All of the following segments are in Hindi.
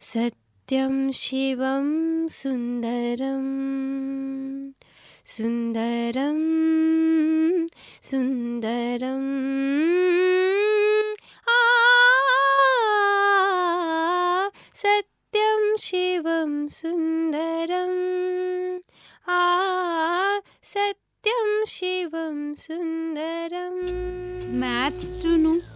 सत्यं शिवं सुन्दरं सुन्दरं सुन्दरम् आ, सत्यं शिवं सुन्दरम् आ, सत्यं शिवं सुन्दरम् मैथ्स चुनूं।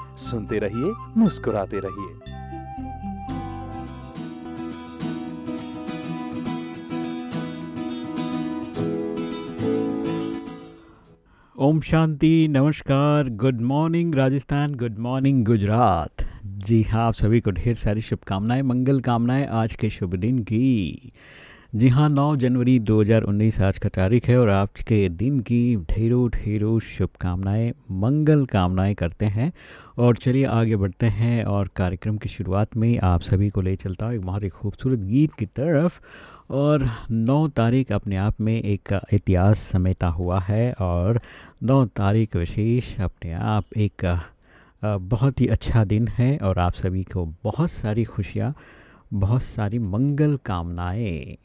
सुनते रहिए, मुस्कुराते रहिए। ओम शांति, नमस्कार, good morning Rajasthan, good morning Gujarat. जी हाँ आप सभी को ढेर सारी शुभकामनाएँ, मंगल कामनाएँ, आज के शुभ दिन की। जी हाँ 9 जनवरी 2019 आज का तारीख है और आज के दिन की ढेरों ढेरों शुभकामनाएँ, मंगल कामनाएँ करते हैं। और चलिए आगे बढ़ते हैं और कार्यक्रम की शुरुआत में आप सभी को ले चलता हूँ एक बहुत ही खूबसूरत गीत की तरफ़। और 9 तारीख अपने आप में एक इतिहास समेटा हुआ है और 9 तारीख विशेष अपने आप एक बहुत ही अच्छा दिन है और आप सभी को बहुत सारी खुशियाँ, बहुत सारी मंगल कामनाएँ।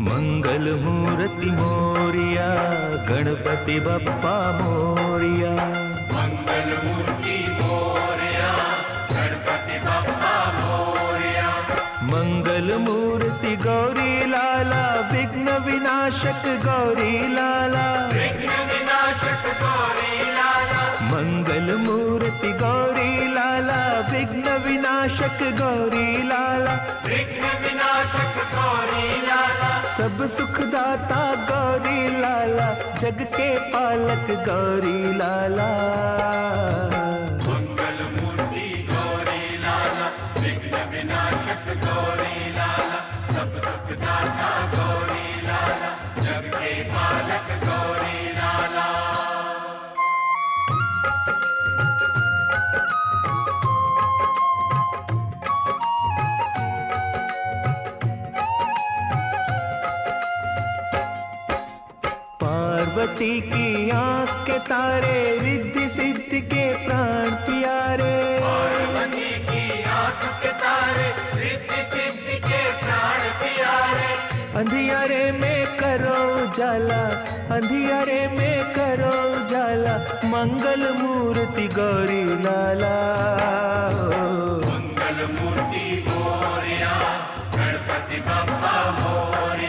मंगल मूर्ति मोरिया गणपति बप्पा मोरिया। मंगल मूर्ति मोरिया गणपति बप्पा मोरिया। मंगल मूर्ति गौरी लाला विघ्न विनाशक गौरी लाला। विनाशक गौरी लाला। विघ्न विनाशक गौरी लाला। सब सुखदाता गौरी लाला जग के पालक गौरी लाला। पार्वती की आँख के तारे रिद्धि सिद्धि के प्राण प्यारे। पार्वती की आँख के तारे रिद्धि सिद्धि के प्राण प्यारे। अंधियारे में करो उजाला अंधियारे में करो उजाला मंगल मूर्ति गौरी लाला। मंगल मूर्ति मोरिया गणपति बप्पा मोरिया।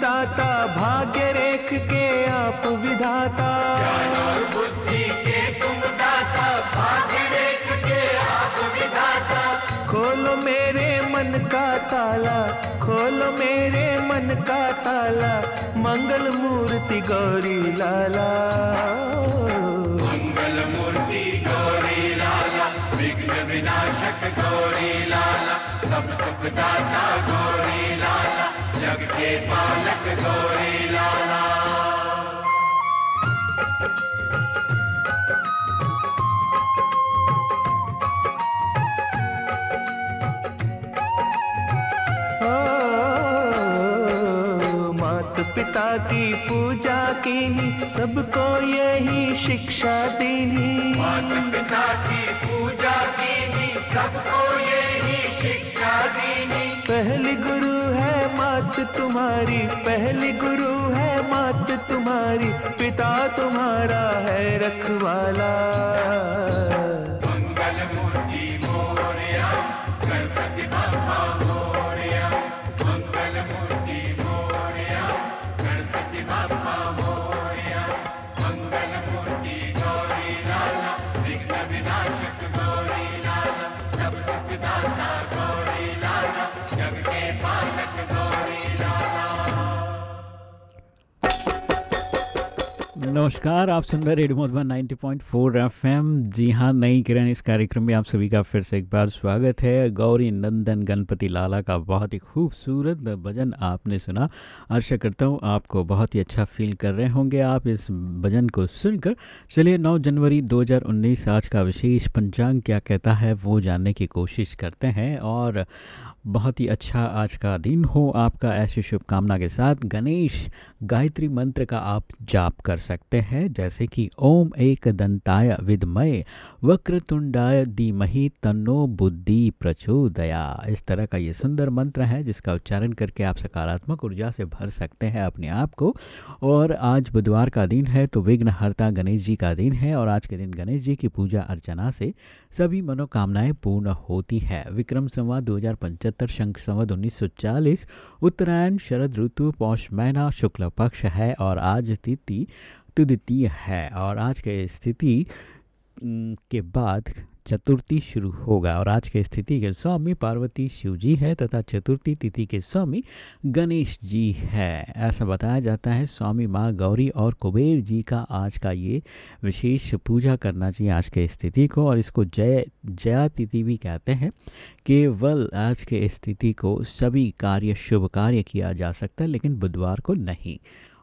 दाता भाग्य रेख के आप विधाता। बुद्धि के भाग्य रेख के आप विधाता खोलो मेरे मन का ताला, खोलो मेरे मन का ताला, मंगल मूर्ति गौरी लाला। मंगल मूर्ति गौरी लाला, विघ्न विनाशक गौरी लाला, सब सुख दाता गौरी जग के पालक गौरी लाला। पिता की पूजा कीनी सबको यही शिक्षा दीनी। मात पिता की पूजा कीनी सबको यही शिक्षा दीनी। पहली गुरु मात तुम्हारी पहली गुरु है मात तुम्हारी पिता तुम्हारा है रखवाला। नमस्कार, आप सुन रहे रेडियो मधुबन 90.4 एफएम। जी हाँ नई किरण इस कार्यक्रम में आप सभी का फिर से एक बार स्वागत है। गौरी नंदन गणपति लाला का बहुत ही खूबसूरत भजन आपने सुना। आशा करता हूँ आपको बहुत ही अच्छा फील कर रहे होंगे आप इस भजन को सुनकर। चलिए 9 जनवरी 2019 आज का विशेष पंचांग क्या कहता है वो जानने की कोशिश करते हैं और बहुत ही अच्छा आज का दिन हो आपका, ऐसी शुभकामना के साथ गणेश गायत्री मंत्र का आप जाप कर सकते हैं, जैसे कि ओम एक दंताय विद्मय वक्रतुंडाय धीमहि तन्नो बुद्धि प्रचोदया। इस तरह का ये सुंदर मंत्र है, जिसका उच्चारण करके आप सकारात्मक ऊर्जा से भर सकते हैं अपने आप को। और आज बुधवार का दिन है तो विघ्नहर्ता गणेश जी का दिन है, और आज के दिन गणेश जी की पूजा अर्चना से सभी मनोकामनाएँ पूर्ण होती है। विक्रम संवाद दो हज़ार पचहत्तर, शंख संवत उन्नीस सौ चालीस, उत्तरायण, शरद ऋतु, पौष महीना, शुक्ल पक्ष है, और आज तिथि, तुदितीय है। और आज के स्थिति के बाद चतुर्थी शुरू होगा और आज के स्थिति के स्वामी पार्वती शिव जी है तथा चतुर्थी तिथि के स्वामी गणेश जी है। ऐसा बताया जाता है, स्वामी माँ गौरी और कुबेर जी का आज का ये विशेष पूजा करना चाहिए आज के स्थिति को और इसको जय, जया तिथि भी कहते हैं। केवल आज के स्थिति को सभी कार्य, शुभ कार्य किया जा सकता है, लेकिन बुधवार को नहीं।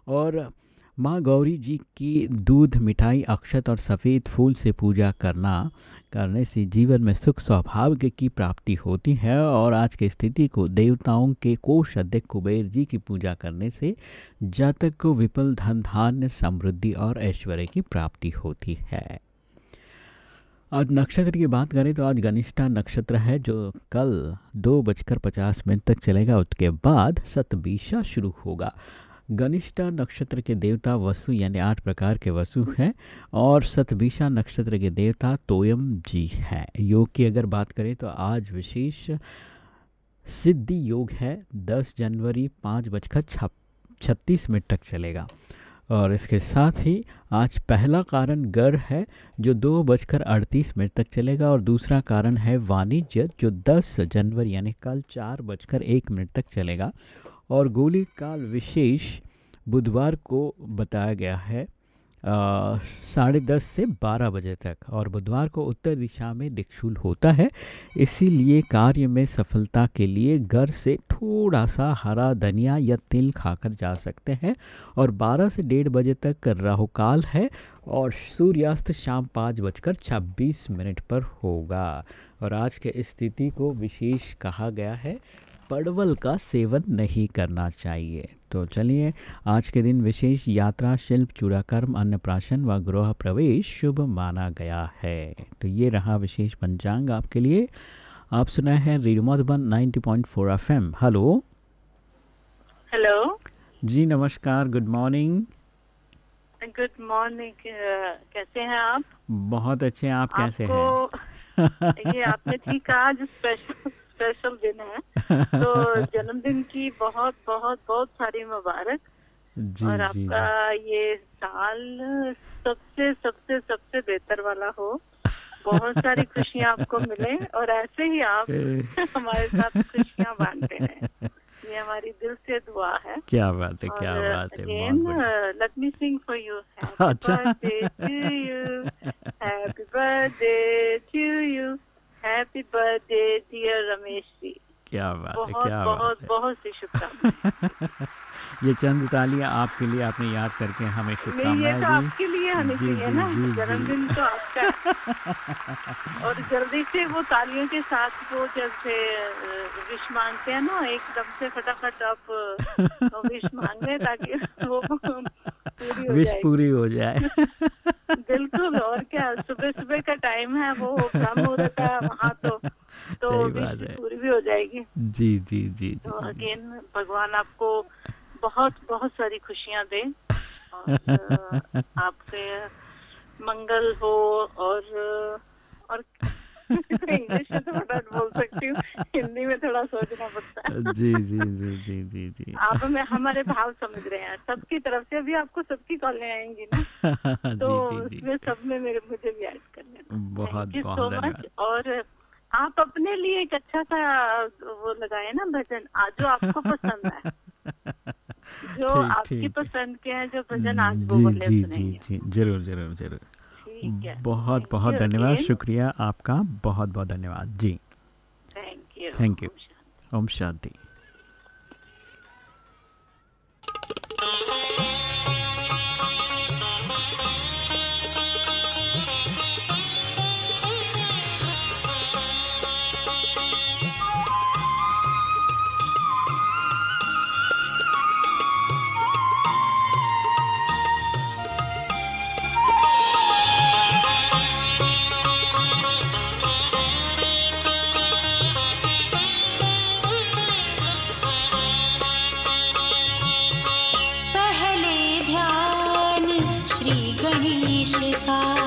और माँ गौरी जी की दूध, मिठाई, अक्षत और सफ़ेद फूल से पूजा करना, करने से जीवन में सुख सौभाग्य की प्राप्ति होती है और आज की स्थिति को देवताओं के कोष अध्यक्ष कुबेर जी की पूजा करने से जातक को विपुल धन, धान्य, समृद्धि और ऐश्वर्य की प्राप्ति होती है। आज नक्षत्र की बात करें तो आज गनिष्ठा नक्षत्र है जो कल दो बजकर पचास मिनट तक चलेगा। उसके बाद सतबीशा शुरू होगा। गनिष्ठा नक्षत्र के देवता वसु यानी आठ प्रकार के वसु हैं और सतबीशा नक्षत्र के देवता तोयम जी हैं। योग की अगर बात करें तो आज विशेष सिद्धि योग है, दस जनवरी पाँच बजकर छत्तीस मिनट तक चलेगा। और इसके साथ ही आज पहला कारण गर है, जो दो बजकर अड़तीस मिनट तक चलेगा और दूसरा कारण है वाणिज्य, जो दस जनवरी यानी कल चार बजकर एक मिनट तक चलेगा। और गोली काल विशेष बुधवार को बताया गया है साढ़े दस से बारह बजे तक और बुधवार को उत्तर दिशा में दिक्षुल होता है। इसीलिए कार्य में सफलता के लिए घर से थोड़ा सा हरा धनिया या तिल खाकर जा सकते हैं और 12 से डेढ़ बजे तक राहुकाल है और सूर्यास्त शाम पाँच बजकर छब्बीस मिनट पर होगा। और आज के स्थिति को विशेष कहा गया है परवल का सेवन नहीं करना चाहिए। तो चलिए आज के दिन विशेष यात्रा शिल्प चूड़ाकर्म अन्नप्राशन व गृह प्रवेश शुभ माना गया है। तो ये रहा विशेष पंचांग आपके लिए। आप सुना है radio Madhuban 90.4 FM. Hello. Hello. जी नमस्कार गुड मॉर्निंग। गुड मॉर्निंग कैसे हैं आप? बहुत अच्छे हैं आप कैसे हैं? ये आपने ठीक कहा आज स्पेशल स्पेशल दिन है तो जन्मदिन की बहुत बहुत बहुत सारी मुबारक जी और जी आपका ये साल सबसे सबसे सबसे बेहतर वाला हो बहुत सारी खुशियाँ आपको मिले और ऐसे ही आप हमारे साथ खुशियाँ बांटते हैं ये हमारी दिल से दुआ है क्या बात है क्या बात है again, uh, let me sing for you. Happy अच्छा। birthday to you. Happy birthday to you. Happy birthday, dear Ramesh ji. क्या बात है क्या बहुत बात बहुत सी शुभकामनाएँ ये चंद तालियाँ आपके लिए आपने याद करके हमें शुभकामनाएँ तो दी आपके लिए होनी जी, जी, ना जी, जी। जन्मदिन तो आपका और जल्दी से वो तालियों के साथ वो जैसे विश मांगते हैं ना एकदम से फटाफट आप विश मांग लें ताकि वो विश पूरी हो जाए। बिल्कुल और क्या सुबह सुबह का टाइम है वो ब्रह्म मुहूर्त है वहाँ तो तो है। पूरी भी हो जाएगी। जी जी जी तो अगेन भगवान आपको बहुत बहुत सारी खुशियाँ दे और आपसे मंगल हो और और हिंदी में थोड़ा सोचना पड़ता है। जी जी जी जी जी जी। आप हमें हमारे भाव समझ रहे हैं। सबकी तरफ़ से अभी आपको सबकी कॉलें आएँगी ना। तो जी, जी, उसमें सब में मेरे मुझे भी ऐड कर लेना बहुत बहुत मच और आप अपने लिए एक अच्छा सा वो लगाए ना भजन आज जो आपको पसंद है। जो आपकी पसंद के हैं जो भजन आज हम्म, वो जी जी जी। ज़रूर ज़रूर ज़रूर। बहुत बहुत धन्यवाद। शुक्रिया आपका। बहुत बहुत धन्यवाद। जी। थैंक यू थैंक यू ओम शांति। का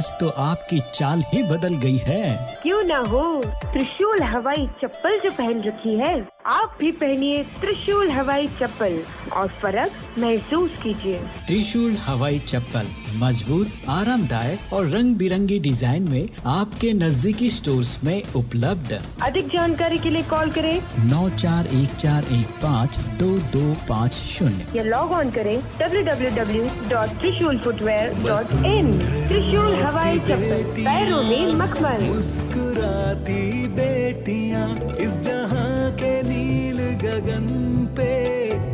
आज तो आपकी चाल ही बदल गई है। क्यों ना हो? त्रिशूल हवाई चप्पल जो पहन रखी है। आप भी पहनिए त्रिशूल हवाई चप्पल और फ़र्क महसूस कीजिए। त्रिशूल हवाई चप्पल मज़बूत आरामदायक और रंग बिरंगी डिज़ाइन में आपके नजदीकी स्टोर्स में उपलब्ध। अधिक जानकारी के लिए कॉल करें। नौ चार एक चार एक पाँच दो दो पाँच शून्य। या लॉग ऑन करें www.trishulfootwear.in त्रिशूल हवाई चप्पल पैरों में मखमल। मुस्कुराती बेटियाँ इस जहाँ के नील गगन पे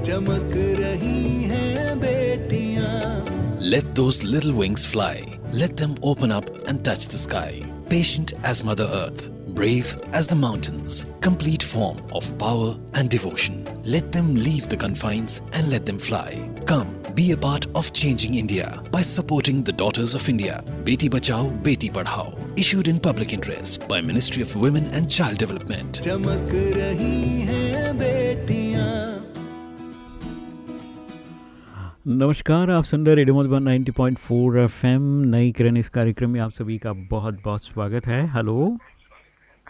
चमक रही हैं बेटियां Let those little wings fly. Let them open up and touch the sky. Patient as Mother Earth, brave as the mountains, complete form of power and devotion. Let them leave the confines and let them fly. Come, be a part of changing India by supporting the Daughters of India. Beti Bachao, Beti Padhao. Issued in public interest by Ministry of Women and Child Development. बेटियाँ। नमस्कार आप सुन रहे रेडियो मधुबन 90.4 एफएम नई किरण इस कार्यक्रम में आप सभी का बहुत बहुत स्वागत है। हेलो।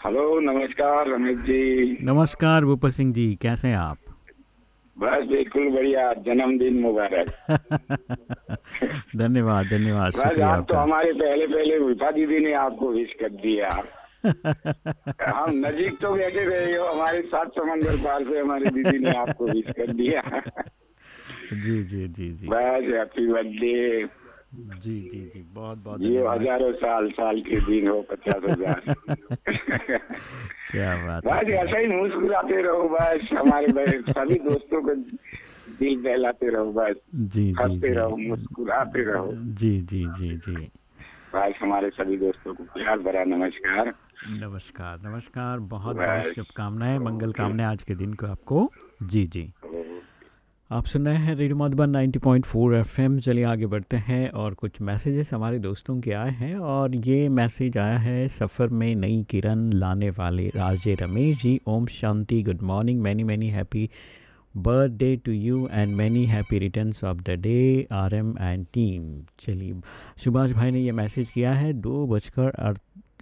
हेलो नमस्कार रमेश जी। नमस्कार भूपत सिंह जी कैसे हैं आप? बस बिल्कुल बढ़िया जन्मदिन मुबारक। धन्यवाद धन्यवाद बस शुक्रिया आप तो हमारे पहले पहले विपा दीदी ने आपको विश कर दिया। हम नजीक तो बैठे रहे हो हमारे सात समंदर पार से हमारी दीदी ने आपको विश कर दिया। जी जी जी जी। बस हैप्पी बर्थडे जी जी जी बहुत बहुत ये हज़ारों साल साल के दिन हो पचास हज़ार। क्या बात बस ऐसा ही मुस्कुराते रहो बस हमारे सभी दोस्तों को दिल बहलाते रहो बस। जी हँसते रहो मुस्कुराते रहो। जी जी जी जी। बस हमारे सभी दोस्तों को प्यार भरा नमस्कार। नमस्कार नमस्कार बहुत बहुत शुभकामनाएँ मंगल कामनाएँ आज के दिन को आपको। जी जी। आप सुन रहे हैं रेडियो मधुबन 90.4 एफएम चलिए आगे बढ़ते हैं और कुछ मैसेजेस हमारे दोस्तों के आए हैं और ये मैसेज आया है सफ़र में नई किरण लाने वाले राजे रमेश जी। ओम शांति good morning many many happy birthday to you and many happy returns of the day R M and team चलिए सुभाष भाई ने ये मैसेज किया है दो बजकर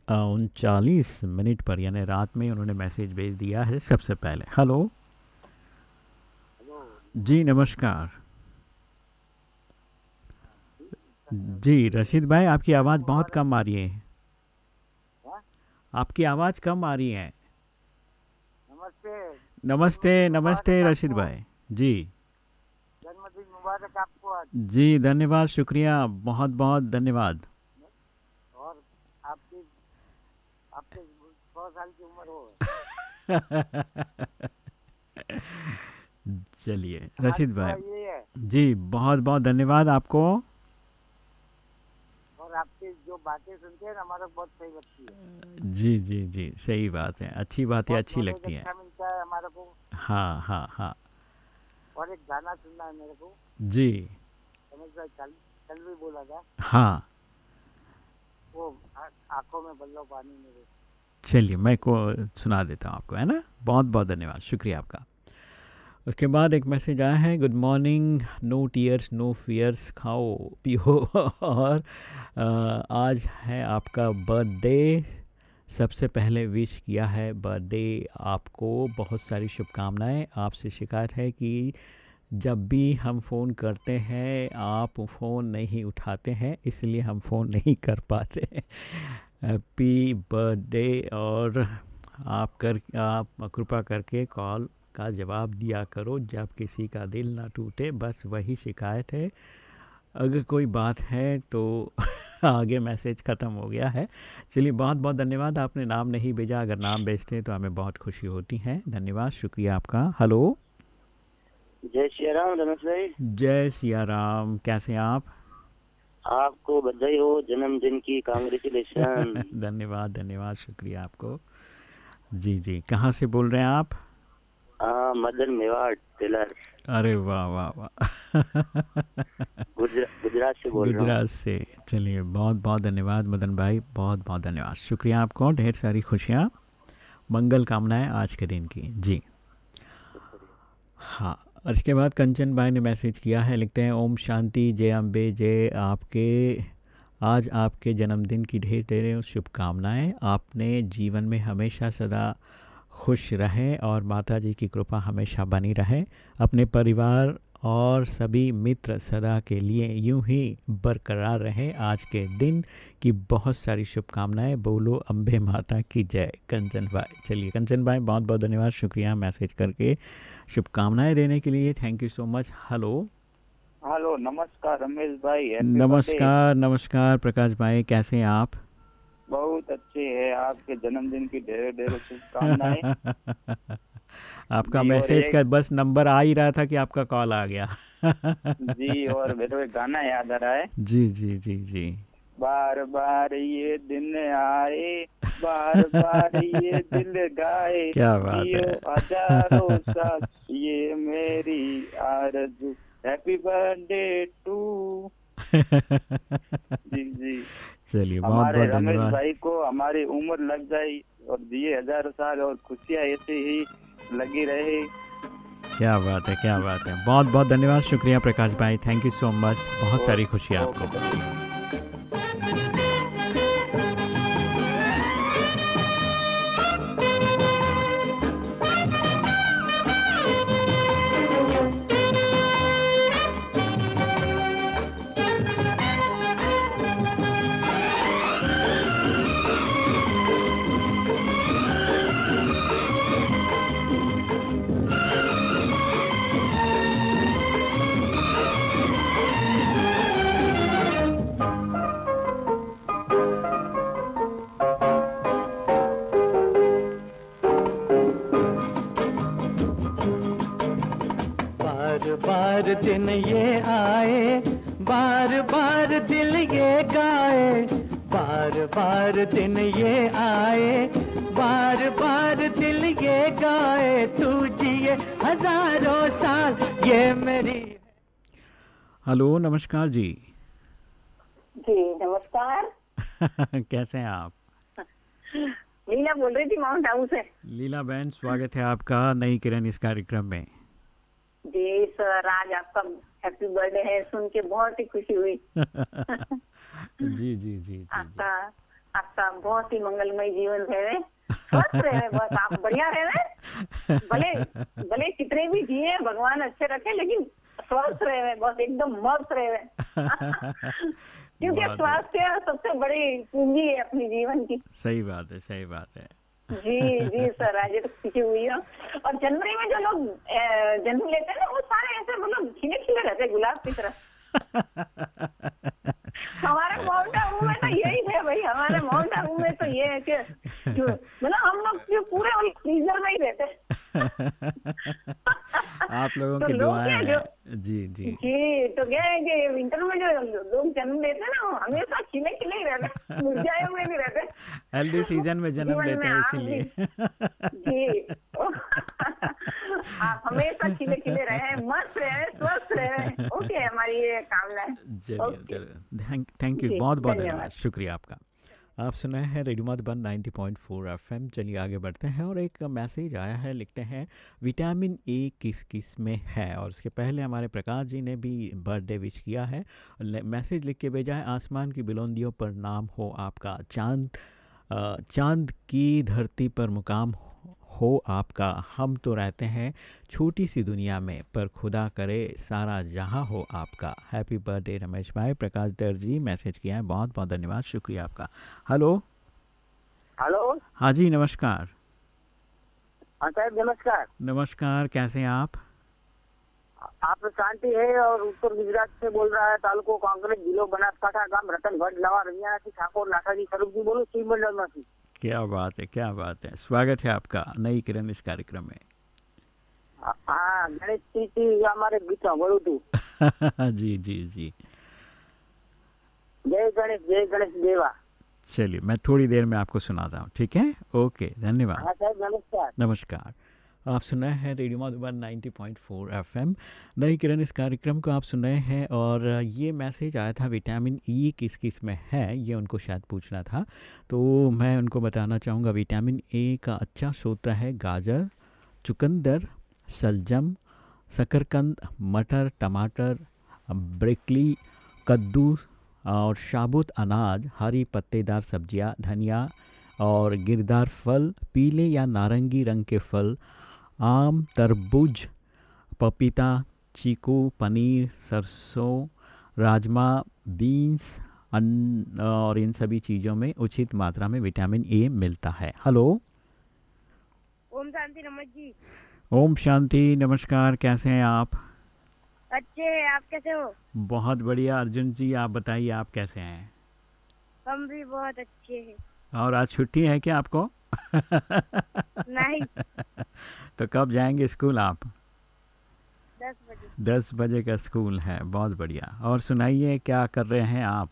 उनचालीस मिनट पर यानी रात में उन्होंने मैसेज भेज दिया है सबसे पहले। हेलो? जी नमस्कार। जी रशीद भाई आपकी आवाज़ बहुत कम आ रही है। आपकी आवाज़ कम आ रही है। नमस्ते। नमस्ते नमस्ते रशीद भाई। जी। जन्मदिन मुबारक आपको जी धन्यवाद शुक्रिया बहुत बहुत धन्यवाद और आपकी आपके सौ साल की उम्र हो चलिए रशीद भाई। ये है। जी बहुत बहुत धन्यवाद आपको। और आपकी जो बातें सुनते हैं हमारा बहुत सही लगती है। जी जी जी सही बात है। अच्छी बातें बहुत अच्छी लगती हैं। अच्छा है हमारे को। हाँ हाँ हाँ। और एक गाना सुनना है मेरे को। जी। समझ भाई कल कल भी बोला था। हाँ। वो आँखों में बल्लो पानी मेरे चलिए, मैं को सुना देता हूँ आपको, है ना? बहुत बहुत धन्यवाद, शुक्रिया आपका। उसके बाद एक मैसेज आया है, good morning, no tears, no fears, खाओ, पियो। और आज है आपका बर्थडे, सबसे पहले विश किया है बर्थडे आपको, बहुत सारी शुभकामनाएँ, आपसे शिकायत है कि जब भी हम फ़ोन करते हैं, आप फ़ोन नहीं उठाते हैं, इसलिए हम फ़ोन नहीं कर पाते हैप्पी बर्थडे और आप कर आप कृपा करके कॉल का जवाब दिया करो जब किसी का दिल ना टूटे बस वही शिकायत है। अगर कोई बात है तो आगे मैसेज ख़त्म हो गया है। चलिए बहुत बहुत धन्यवाद आपने नाम नहीं भेजा अगर नाम भेजते तो हमें बहुत खुशी होती है। धन्यवाद शुक्रिया आपका। हेलो? जय श्री राम रमेश भाई। जय सिया राम कैसे हैं आप? आपको बधाई हो जन्मदिन की कांग्रेचुलेशन धन्यवाद धन्यवाद शुक्रिया आपको। जी जी कहाँ से बोल रहे हैं आप? हाँ मदन मेवाड़ टेलर। अरे वाह वाह वाह। गुजरात से बोल रहा गुजरात से। चलिए बहुत बहुत धन्यवाद मदन भाई बहुत बहुत धन्यवाद। शुक्रिया आपको ढेर सारी खुशियाँ। मंगल कामनाएँ आज के दिन की। जी। हाँ। और इसके बाद कंचन भाई ने मैसेज किया है, लिखते हैं, ओम शांति, जय अम्बे, जय आपके। आज आपके जन्मदिन की ढेर ढेर शुभकामनाएँ। आपने जीवन में हमेशा सदा खुश रहें और माता जी की कृपा हमेशा बनी रहे। अपने परिवार और सभी मित्र सदा के लिए यूँ ही बरकरार रहे। आज के दिन की बहुत सारी शुभकामनाएँ। बोलो अम्बे माता की जय कंचन भाई। चलिए, कंचन भाई बहुत बहुत धन्यवाद। शुक्रिया मैसेज करके। शुभकामनाएँ देने के लिए thank you so much hello hello नमस्कार रमेश भाई नमस्कार नमस्कार प्रकाश भाई कैसे हैं आप? बहुत अच्छे है आपके जन्मदिन की ढेर ढेर शुभकामनाएँ. आपका मैसेज का बस नंबर आ ही रहा था कि आपका कॉल आ गया. जी और मेरे गाना याद आ रहा है. जी जी जी जी. बार बार ये दिन आए बार बार ये दिल गाए क्या बात है। हज़ारों साल ये मेरी आरज़ू। हैप्पी बर्थडे टू जी जी। चलिए बहुत बहुत रमेश धन्यवाद। भाई को हमारी उम्र लग जाए और जिए हज़ारों साल और खुशियाँ ऐसे ही लगी रहे। क्या बात है क्या बात है। बहुत बहुत धन्यवाद शुक्रिया प्रकाश भाई। थैंक यू सो मच बहुत सारी खुशी आपको। बार बार दिन ये आए बार बार दिल ये गाए बार बार दिन ये आए बार बार दिल ये गाए तू जिए हज़ारों साल ये मेरी हेलो नमस्कार जी। जी नमस्कार। कैसे हैं आप? लीला बोल रही थी माउंट आबू से। लीला बहन स्वागत है आपका नई किरण इस कार्यक्रम में। जी सर आज आपका हैप्पी बर्थडे है सुन के बहुत ही खुशी हुई। जी जी जी आपका आपका बहुत ही मंगलमय जीवन रहे स्वस्थ रहे बस आप बढ़िया रहे भले भले कितने भी जिए भगवान अच्छे रखे लेकिन स्वस्थ रहे बस एकदम मस्त रहे क्योंकि स्वास्थ्य सबसे बड़ी पूंजी है अपनी जीवन की। सही बात है सही बात है। जी जी सर आज ये तो हुई है। और जनवरी में जो लोग जन्म लेते हैं ना वो सारे ऐसे मतलब खिले खिले रहते हैं गुलाब की तरह। हमारे माउंट आबू में तो यही है भाई हमारे माउंट आबू में तो ये है कि मतलब हम लोग जो पूरे फ्रीजर में ही रहते हैं। आप लोगों तो की दुआएँ जो- जी जी। जी तो क्या है कि विंटर में जो लोग जन्म लेते हैं ना हमेशा खिले खिले ही रहते हैं मुरझाए हुए नहीं रहते हेल्दी सीज़न में जन्म लेते हैं इसीलिए। आप हमेशा खिले खिले रहे मस्त रहे स्वस्थ रहे ओके हमारी ये कामना है। चलिए थैंक यू बहुत बहुत धन्यवाद। शुक्रिया आपका। आप सुना है रेडियो मधुबन 90.4 एफएम। चलिए आगे बढ़ते हैं और एक मैसेज आया है लिखते हैं विटामिन ए किस किसमें है? और उसके पहले हमारे प्रकाश जी ने भी बर्थडे विश किया है। मैसेज लिख के भेजा है आसमान की बुलंदियों पर नाम हो आपका चाँद। चाँद की धरती पर मुकाम हो- आपका। हम तो रहते हैं छोटी सी दुनिया में पर खुदा करे सारा जहाँ हो आपका। हैप्पी बर्थडे रमेश भाई। प्रकाश दर जी मैसेज किया है। बहुत बहुत धन्यवाद। शुक्रिया आपका। हेलो? हेलो? हाँ जी नमस्कार। हाँ साहब नमस्कार। नमस्कार। कैसे हैं आप? आप શાંતિ है और उत्तर गुजरात से बोल रहा है तालुको कांग्रेस जिलो बनासकांठा गाम रतन भट्ट नवा रैया થી ઠાકોર નાથાજી સ્વરૂપજી બોલું શિવ મંડળ માંથી क्या बात है क्या बात है स्वागत है आपका नई किरण इस कार्यक्रम में હા ગણેશજી થી અમારે ગીત સાંભળ્યું હતું जी जी जी જય ગણેશ જય ગણેશ દેવા चलिए मैं थोड़ी देर में आपको सुनाता हूँ ठीक है ओके धन्यवाद હા સાહેબ નમસ્કાર नमस्कार आप सुन रहे हैं रेडियो मधुबन 90.4 एफएम। नई किरण, इस कार्यक्रम को आप सुन रहे हैं और ये मैसेज आया था विटामिन ई किस किसमें है, ये उनको शायद पूछना था। तो मैं उनको बताना चाहूँगा, विटामिन ए का अच्छा स्रोत है गाजर, चुकंदर सलजम शकरकंद, मटर, टमाटर, ब्रेकली, कद्दू और साबुत अनाज, हरी पत्तेदार सब्ज़ियाँ, धनिया और गिरदार फल, पीले या नारंगी रंग के फल आम तरबूज पपीता चीकू पनीर सरसों राजमा बीन्स और इन सभी चीज़ों में उचित मात्रा में विटामिन ए मिलता है। हेलो? ओम शांति रमत जी। ओम शांति नमस्कार कैसे हैं आप? अच्छे हैं आप कैसे हो? बहुत बढ़िया अर्जुन जी आप बताइए आप कैसे हैं? हम भी बहुत अच्छे हैं। और आज छुट्टी है क्या आपको? नहीं। तो कब जाएँगे स्कूल आप? दस बजे। दस बजे का स्कूल है बहुत बढ़िया। और सुनाइए क्या कर रहे हैं आप?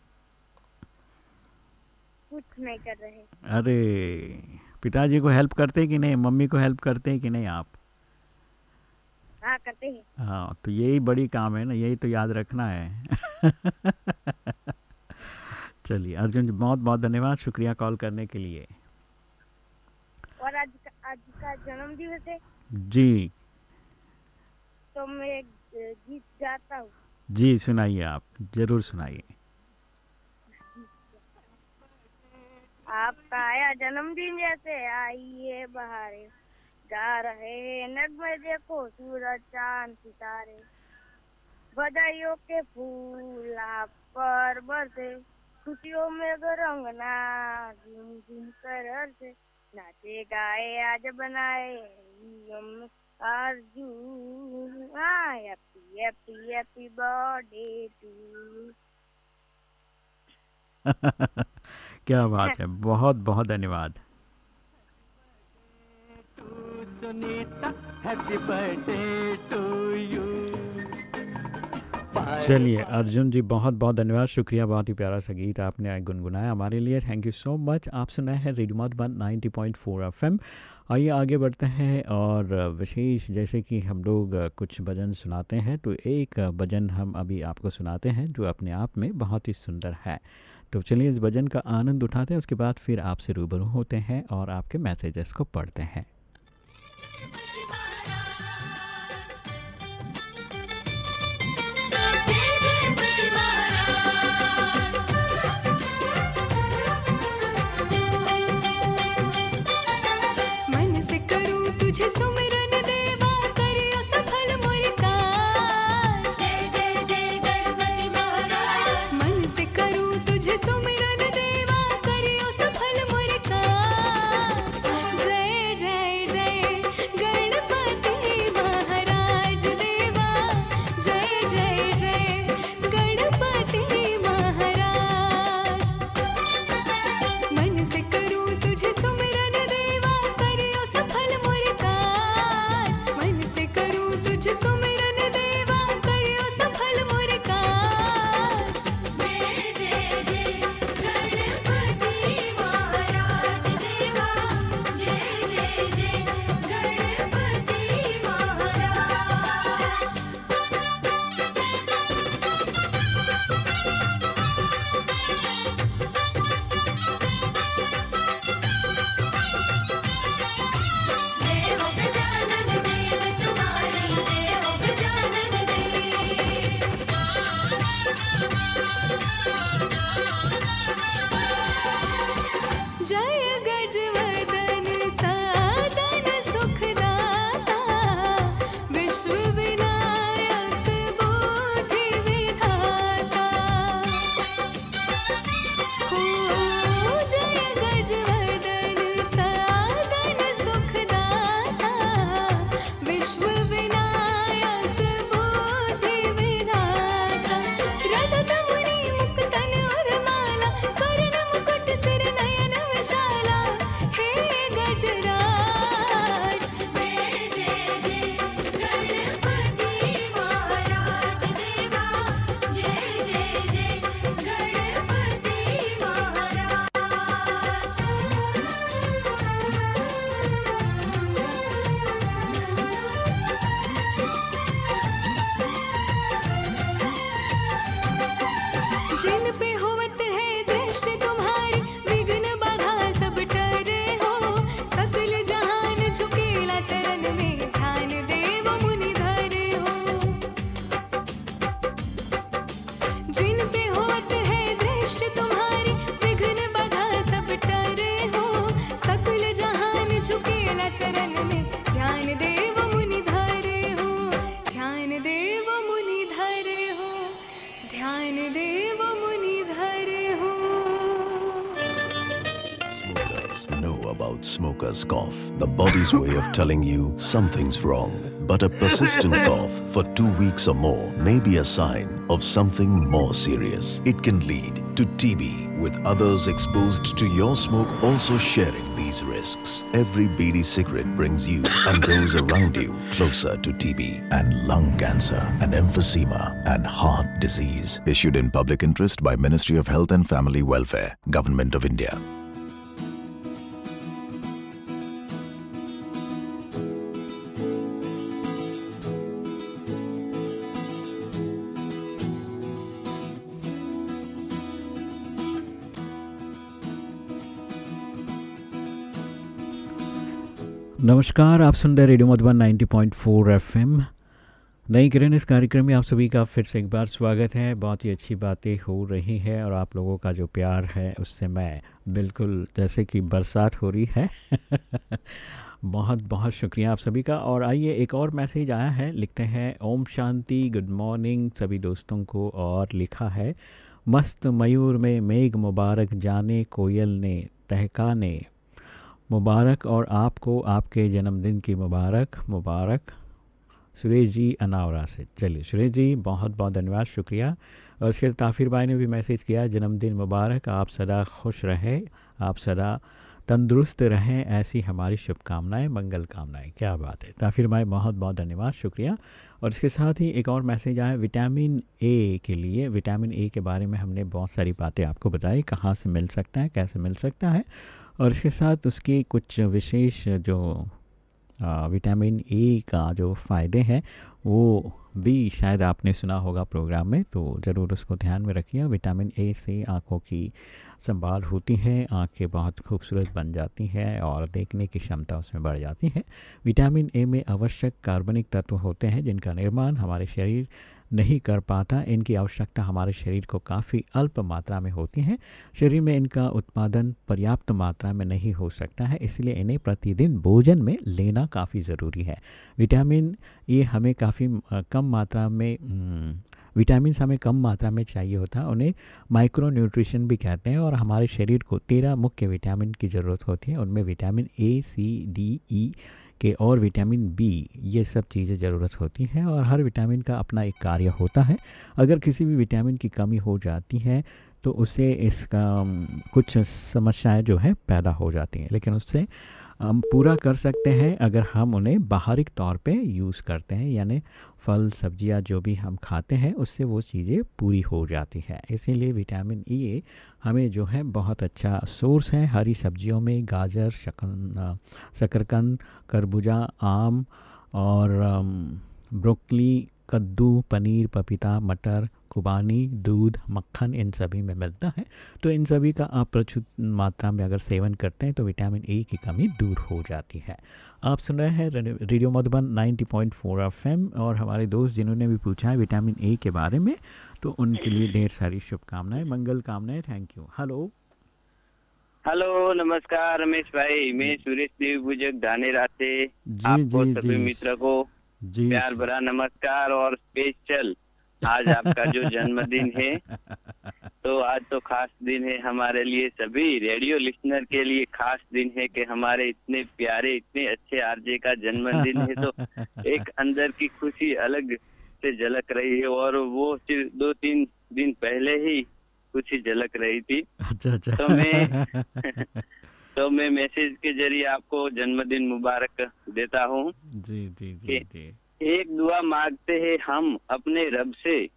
कुछ नहीं कर रहे। अरे पिताजी को हेल्प करते कि नहीं? मम्मी को हेल्प करते कि नहीं आप? हाँ करते हैं। हाँ तो यही बड़ी काम है ना यही तो याद रखना है। चलिए अर्जुन जी बहुत बहुत धन्यवाद शुक्रिया कॉल करने के लिए। का आज का जन्म दिवस है। जी। तो मैं गीत गाता हूँ। जी सुनाइए आप ज़रूर सुनाइए। आपका आया जन्मदिन जैसे आइए बहारे। गा रहे हैं नगमे देखो सूरज चाँद सितारे। बधाइयों के फूल आप पर बरसे खुशियों में रंगना झुम झुम कर हर्षे नाचे गाए आज बनाए हाँ happy happy happy birthday to क्या बात है बहुत बहुत धन्यवाद। सुनीता हैप्पी बर्थडे टू चलिए, अर्जुन जी बहुत बहुत धन्यवाद। शुक्रिया, बहुत ही प्यारा सा गीत आपने गुनगुनाया हमारे लिए। थैंक यू सो मच आप सुन हैं रेडियो मधुबन 90.4 एफएम। आइए, आगे बढ़ते हैं और विशेष, जैसे कि हम लोग कुछ भजन सुनाते हैं तो एक भजन हम अभी आपको सुनाते हैं, जो अपने आप में बहुत ही सुंदर है। तो चलिए, इस भजन का आनंद उठाते हैं, उसके बाद फिर आपसे रूबरू होते हैं और आपके मैसेजेस को पढ़ते हैं। Body's way of telling you something's wrong. But a persistent cough for two weeks or more may be a sign of something more serious. It can lead to TB, with others exposed to your smoke also sharing these risks. Every beady cigarette brings you and those around you closer to TB and lung cancer and emphysema and heart disease. Issued in public interest by Ministry of Health and Family Welfare, Government of India. नमस्कार, आप सुन रहे रेडियो मधुबन 90.4 एफएम। नई किरण, इस कार्यक्रम में आप सभी का फिर से एक बार स्वागत है। बहुत ही अच्छी बातें हो रही है और आप लोगों का जो प्यार है, उससे मैं बिल्कुल, जैसे कि बरसात हो रही है, बहुत बहुत शुक्रिया आप सभी का। और आइए एक और मैसेज आया है, लिखते हैं, ओम शांति, गुड मॉर्निंग, सभी दोस्तों को और लिखा है, मस्त मयूर में मेघ मुबारक, जाने कोयल ने टहकाने मुबारक और आपको आपके जन्मदिन की मुबारक मुबारक। सुरेश जी अनावरा से। चलिए, सुरेश जी बहुत बहुत धन्यवाद, शुक्रिया। और उसके ताफिर भाई ने भी मैसेज किया, जन्मदिन मुबारक, आप सदा खुश रहें, आप सदा तंदुरुस्त रहें, ऐसी हमारी शुभकामनाएँ, मंगल कामनाएँ। क्या बात है। ताफिर भाई बहुत बहुत धन्यवाद, शुक्रिया। और इसके साथ ही एक और मैसेज आया, विटामिन ए के लिए। विटामिन ए के बारे में हमने बहुत सारी बातें आपको बताई, कहाँ से मिल सकता है, कैसे मिल सकता है। और इसके साथ उसकी कुछ विशेष जो विटामिन ए का जो फ़ायदे हैं, वो भी शायद आपने सुना होगा प्रोग्राम में तो ज़रूर उसको ध्यान में रखिए। विटामिन ए से आँखों की संभाल होती है, आँखें बहुत खूबसूरत बन जाती हैं और देखने की क्षमता उसमें बढ़ जाती है। विटामिन ए में आवश्यक कार्बनिक तत्व होते हैं, जिनका निर्माण हमारे शरीर नहीं कर पाता। इनकी आवश्यकता हमारे शरीर को काफ़ी अल्प मात्रा में होती है। शरीर में इनका उत्पादन पर्याप्त मात्रा में नहीं हो सकता है, इसलिए इन्हें प्रतिदिन भोजन में लेना काफ़ी ज़रूरी है। विटामिन ये हमें काफ़ी कम मात्रा में विटामिन हमें कम मात्रा में चाहिए होता है। उन्हें माइक्रो न्यूट्रिशन भी कहते हैं और हमारे शरीर को तेरह मुख्य विटामिन की ज़रूरत होती है। उनमें विटामिन ए, सी, डी, ई के और विटामिन बी ये सब चीज़ें ज़रूरत होती हैं और हर विटामिन का अपना एक कार्य होता है। अगर किसी भी विटामिन की कमी हो जाती है तो उससे इसका कुछ समस्याएँ जो है पैदा हो जाती हैं, लेकिन उससे हम पूरा कर सकते हैं अगर हम उन्हें बाहरिक तौर पे यूज़ करते हैं, यानी फल, सब्ज़ियाँ जो भी हम खाते हैं, उससे वो चीज़ें पूरी हो जाती है। इसीलिए विटामिन ई हमें जो है बहुत अच्छा सोर्स है हरी सब्जियों में, गाजर, शकन शकरकंद, खरबूजा, आम और ब्रोकली, कद्दू, पनीर, पपीता, मटर खुबानी दूध मक्खन इन सभी में मिलता है। तो इन सभी का आप प्रचुर मात्रा में अगर सेवन करते हैं तो विटामिन ए की कमी दूर हो जाती है। आप सुन रहे हैं रेडियो मधुबन 90.4 एफएम और हमारे दोस्त जिन्होंने भी पूछा है विटामिन ए के बारे में तो उनके लिए ढेर सारी शुभकामनाएँ मंगल कामनाएँ थैंक यू। हेलो। हेलो नमस्कार रमेश भाई मैं सुरेश देव बुजक धानेरा से आपको जी, सभी जी। मित्र को जी प्यार भरा नमस्कार और स्पेशल आज आपका जो जन्मदिन है तो आज तो खास दिन है हमारे लिए सभी रेडियो लिसनर के लिए खास दिन है कि हमारे इतने प्यारे इतने अच्छे आरजे का जन्मदिन है तो एक अंदर की खुशी अलग से झलक रही है और वो सिर्फ़ दो तीन दिन पहले ही कुछ ही झलक रही थी। अच्छा अच्छा। तो मैं तो मैं मैसेज के ज़रिए आपको जन्मदिन मुबारक देता हूँ जी जी जी जी। एक दुआ मांगते हैं हम अपने रब से।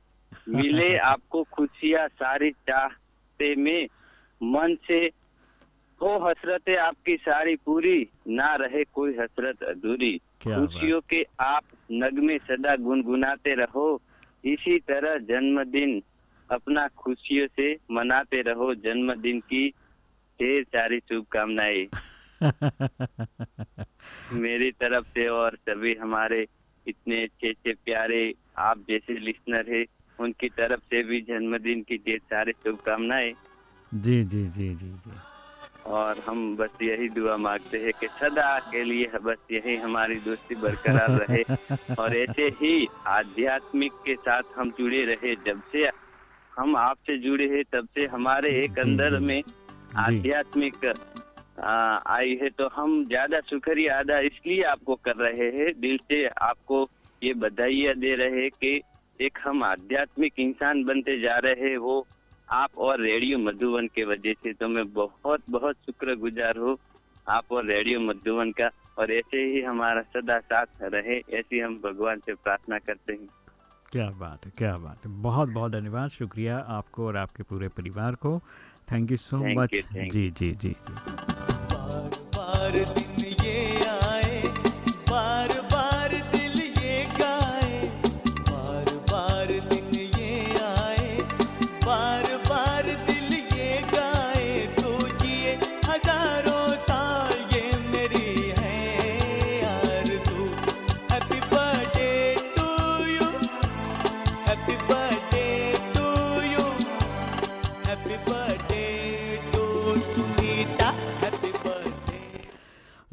मिले आपको खुशियाँ सारी चाहते में। मन से हो हसरतें आपकी सारी पूरी। ना रहे कोई हसरत अधूरी। खुशियों के आप नगमे सदा गुनगुनाते रहो। इसी तरह जन्मदिन अपना खुशियों से मनाते रहो। जन्मदिन की ढेर सारी शुभकामनाएँ। मेरी तरफ़ से और सभी हमारे इतने अच्छे अच्छे प्यारे आप जैसे लिसनर है उनकी तरफ़ से भी जन्मदिन की ढेर सारी शुभकामनाएँ। जी जी जी जी जी। और हम बस यही दुआ मांगते हैं कि सदा के लिए बस यही हमारी दोस्ती बरकरार रहे और ऐसे ही आध्यात्मिक के साथ हम जुड़े रहे। जब से हम आपसे जुड़े हैं तब से हमारे एक अंदर में आध्यात्मिक आई है तो हम ज़्यादा शुक्रिया अदा इसलिए आपको कर रहे हैं, दिल से आपको ये बधाइयाँ दे रहे हैं कि एक हम आध्यात्मिक इंसान बनते जा रहे हैं, वो आप और रेडियो मधुबन के वजह से। तो मैं बहुत बहुत शुक्रगुजार हूँ आप और रेडियो मधुबन का, और ऐसे ही हमारा सदा साथ रहे, ऐसी हम भगवान से प्रार्थना करते हैं। क्या बात है, क्या बात है। बहुत बहुत धन्यवाद, शुक्रिया आपको और आपके पूरे परिवार को। Thank you so Thank much you, thank जी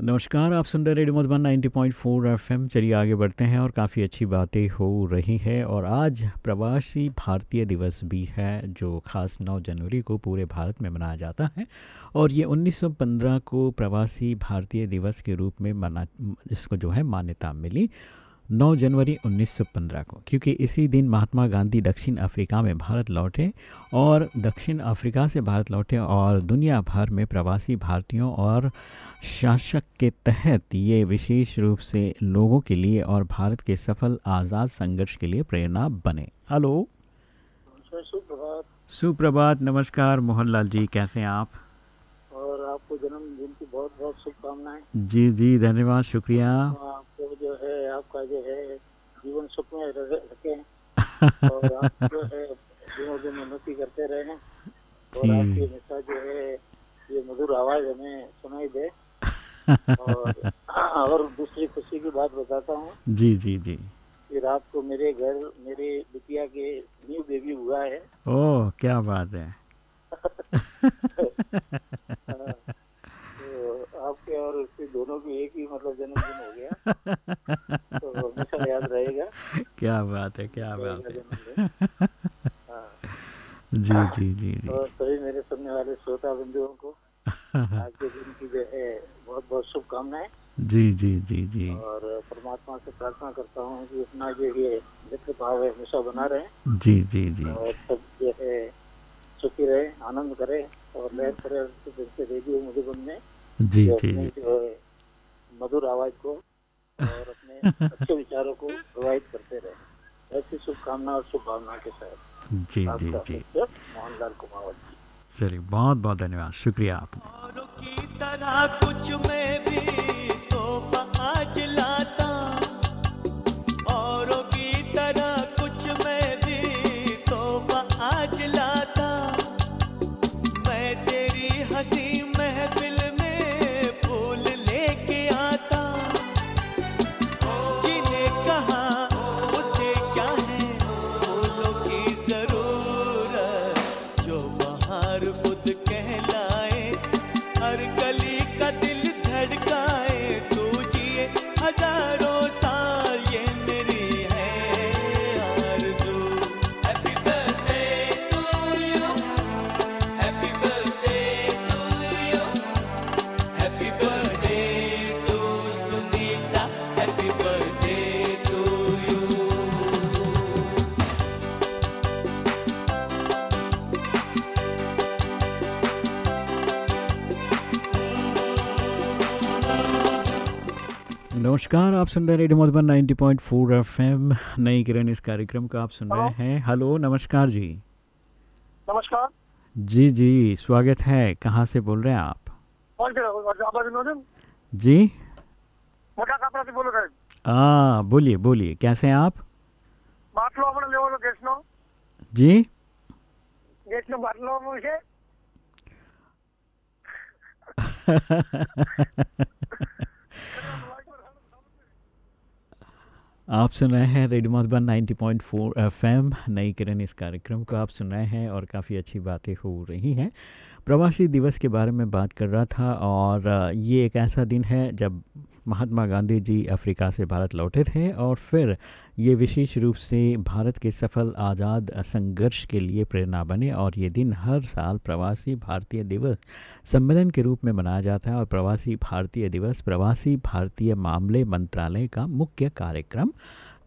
नमस्कार, आप सुन रहे रेडियो मधुबन 90.4 एफएम। चलिए आगे बढ़ते हैं और काफ़ी अच्छी बातें हो रही है और आज प्रवासी भारतीय दिवस भी है, जो खास 9 जनवरी को पूरे भारत में मनाया जाता है और ये 1915 को प्रवासी भारतीय दिवस के रूप में मना, इसको जो है मान्यता मिली 9 जनवरी 1915 को, क्योंकि इसी दिन महात्मा गांधी दक्षिण अफ्रीका में भारत लौटे और दक्षिण अफ्रीका से भारत लौटे और दुनिया भर में प्रवासी भारतीयों और शासक के तहत ये विशेष रूप से लोगों के लिए और भारत के सफल आज़ाद संघर्ष के लिए प्रेरणा बने। हेलो। सुप्रभात सुप्रभात नमस्कार मोहनलाल जी कैसे हैं आप? और आपको जन्मदिन की बहुत बहुत शुभकामनाएँ। जी जी धन्यवाद शुक्रिया। आपको जो है आपका जो है जीवन सुख में रखें। और आप जो है दिनों दिन उन्नति करते रहें। और आपकी हमेशा जो है ये मधुर आवाज़ हमें सुनाई दे। और और दूसरी खुशी की बात बताता हूँ जी जी जी। कि रात को मेरे घर मेरे बिटिया के न्यू बेबी हुआ है। ओह क्या बात है। तो आपके और उसके दोनों की एक ही मतलब जन्मदिन हो गया। तो हमेशा याद रहेगा। क्या बात है क्या बात है हाँ। जी जी जी जी। और सभी मेरे सुनने वाले श्रोता बंधुओं को आज के दिन की जो है। बहुत बहुत शुभकामनाएँ। जी जी जी जी। और परमात्मा से प्रार्थना करता हूँ कि अपना जो ये मित्र भाव है हमेशा बना रहे। जी जी जी। और सब जो है सुखी रहे आनंद करे और लहर करे जैसे रेडियो मधुबन में जी, जो जी, है मधुर आवाज़ को और अपने अच्छे विचारों को प्रवाहित करते रहे। ऐसी शुभकामना और शुभभावना के साथ। जी जी जी। मोहनलाल कुमावत जी। चलिए बहुत बहुत धन्यवाद। शुक्रिया आप की तरह कुछ में भी तो आज लाता नमस्कार आप सुन रहे हैं रेडियो मधुबन 90.4 एफएम। नई किरण इस कार्यक्रम का आप सुन रहे हैं। हेलो नमस्कार जी। नमस्कार। जी जी स्वागत है। कहाँ से बोल रहे हैं आप? जी। हैं। बोलिए बोलिए कैसे हैं आप? जी। आप सुन रहे हैं रेडियो मधुबन नाइन्टी 90.4 फोर नई किरण इस कार्यक्रम को आप सुन रहे हैं और काफ़ी अच्छी बातें हो रही हैं। प्रवासी दिवस के बारे में बात कर रहा था और ये एक ऐसा दिन है जब महात्मा गांधी जी अफ्रीका से भारत लौटे थे और फिर ये विशेष रूप से भारत के सफल आज़ाद संघर्ष के लिए प्रेरणा बने और ये दिन हर साल प्रवासी भारतीय दिवस सम्मेलन के रूप में मनाया जाता है और प्रवासी भारतीय दिवस, प्रवासी भारतीय मामले मंत्रालय का मुख्य कार्यक्रम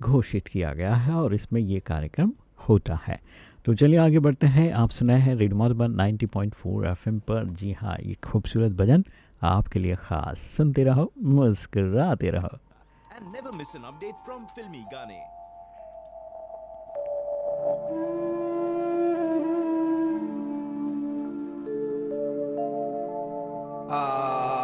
घोषित किया गया है और इसमें ये कार्यक्रम होता है। तो चलिए आगे बढ़ते हैं। आप सुनाए हैं रेड मधुबन 90.4 एफएम पर। जी हाँ ये खूबसूरत भजन आपके लिए खास। सुनते रहो मुस्कराते रहो। And never miss an update from फिल्मी गाने आ uh...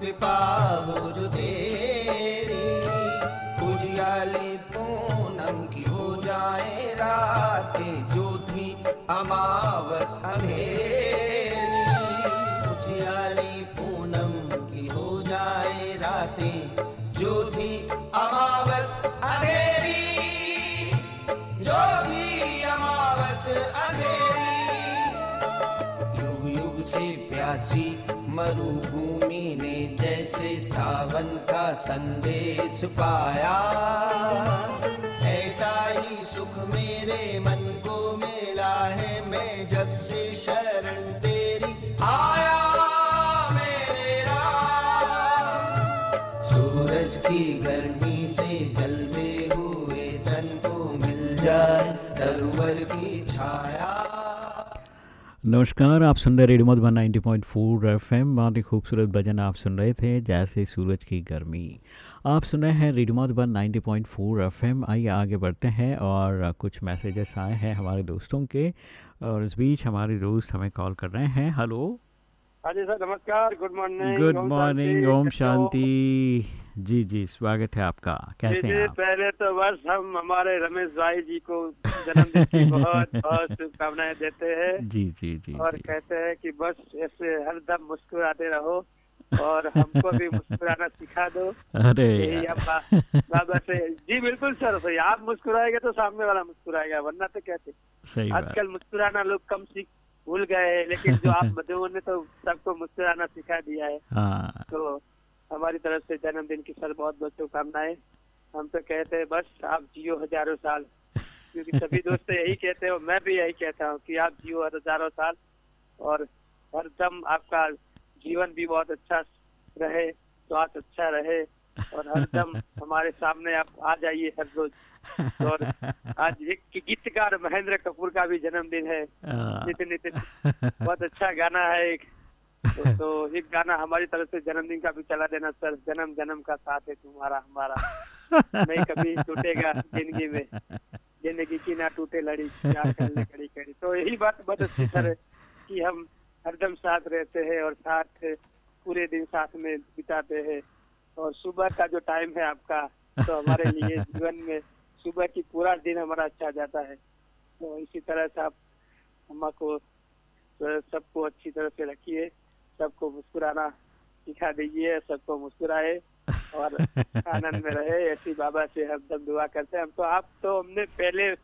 कृपा हो जो तेरी। उजियाली पूनम की हो जाए रातें जो अमावस अंधेरी। उजियाली पूनम की हो जाए रातें जो अमावस अंधेरी। जो अमावस अंधेरी। युग युग से प्यासी मरु भूमि ने जैसे सावन का संदेश पाया। ऐसा ही सुख मेरे मन को मिला है, मैं जब से शरण तेरी आया मेरे राम। सूरज की गर्मी से जलते हुए तन को मिल जाए तरवर की छाया नमस्कार आप सुन रहे रेडियो मधुबन 90.4 एफएम। बहुत ही खूबसूरत भजन आप सुन रहे थे जैसे सूरज की गर्मी। आप सुन रहे हैं रेडियो मधुबन 90.4 एफएम। आइए आगे बढ़ते हैं और कुछ मैसेजेस आए हैं हमारे दोस्तों के और इस बीच हमारे दोस्त हमें कॉल कर रहे हैं। हेलो। हाँ जी सर नमस्कार गुड मॉर्निंग गुड मॉर्निंग ओम शांति। जी जी स्वागत है आपका। कैसे हैं आप? पहले तो बस हम हमारे रमेश भाई जी को जन्मदिन की बहुत बहुत शुभकामनाएँ देते हैं। जी जी जी और जी. कहते हैं कि बस ऐसे हरदम मुस्कुराते रहो और हमको भी मुस्कुराना सिखा दो। अरे। बाबा से। जी बिल्कुल सर सही। आप मुस्कुराएँगे तो सामने वाला मुस्कुराएगा वरना तो कैसे सही बात। आजकल मुस्कुराना लोग कम सीख भूल गए हैं लेकिन जो आप मधुबन ने तो सबको मुस्कुराना सिखा दिया है। हाँ। तो हमारी तरफ़ से जन्मदिन की सर बहुत बहुत शुभकामनाएँ। हम तो कहते हैं बस आप जियो हज़ारों साल। क्योंकि सभी दोस्त तो यही कहते हो मैं भी यही कहता हूँ कि आप जियो हज़ारों साल और हर दम आपका जीवन भी बहुत अच्छा रहे स्वास्थ्य अच्छा रहे और हर दम हमारे सामने आप आ जाइए हर रोज। और आज एक गीतकार महेंद्र कपूर का भी जन्मदिन है। हाँ। नितिन नितिन बहुत अच्छा गाना है एक। तो, एक गाना हमारी तरफ़ से जन्मदिन का भी चला देना सर। जन्म जन्म का साथ है तुम्हारा हमारा। नहीं कभी टूटेगा ज़िंदगी में। ज़िंदगी की ना टूटे लड़ी प्यार कड़ी कड़ी। तो यही बात बहुत अच्छी सर कि हम हरदम साथ रहते हैं और साथ पूरे दिन साथ में बिताते हैं। और सुबह का जो टाइम है आपका तो हमारे लिए जीवन में सुबह की पूरा दिन हमारा अच्छा जाता है। तो इसी तरह से आप अम्मा हमको सबको अच्छी तरह से रखिए। सबको मुस्कुराना सिखा दीजिए सबको मुस्कुराए और आनंद में रहे। ऐसी बाबा से हम दुआ करते हैं। हम तो आप तो हमने पहले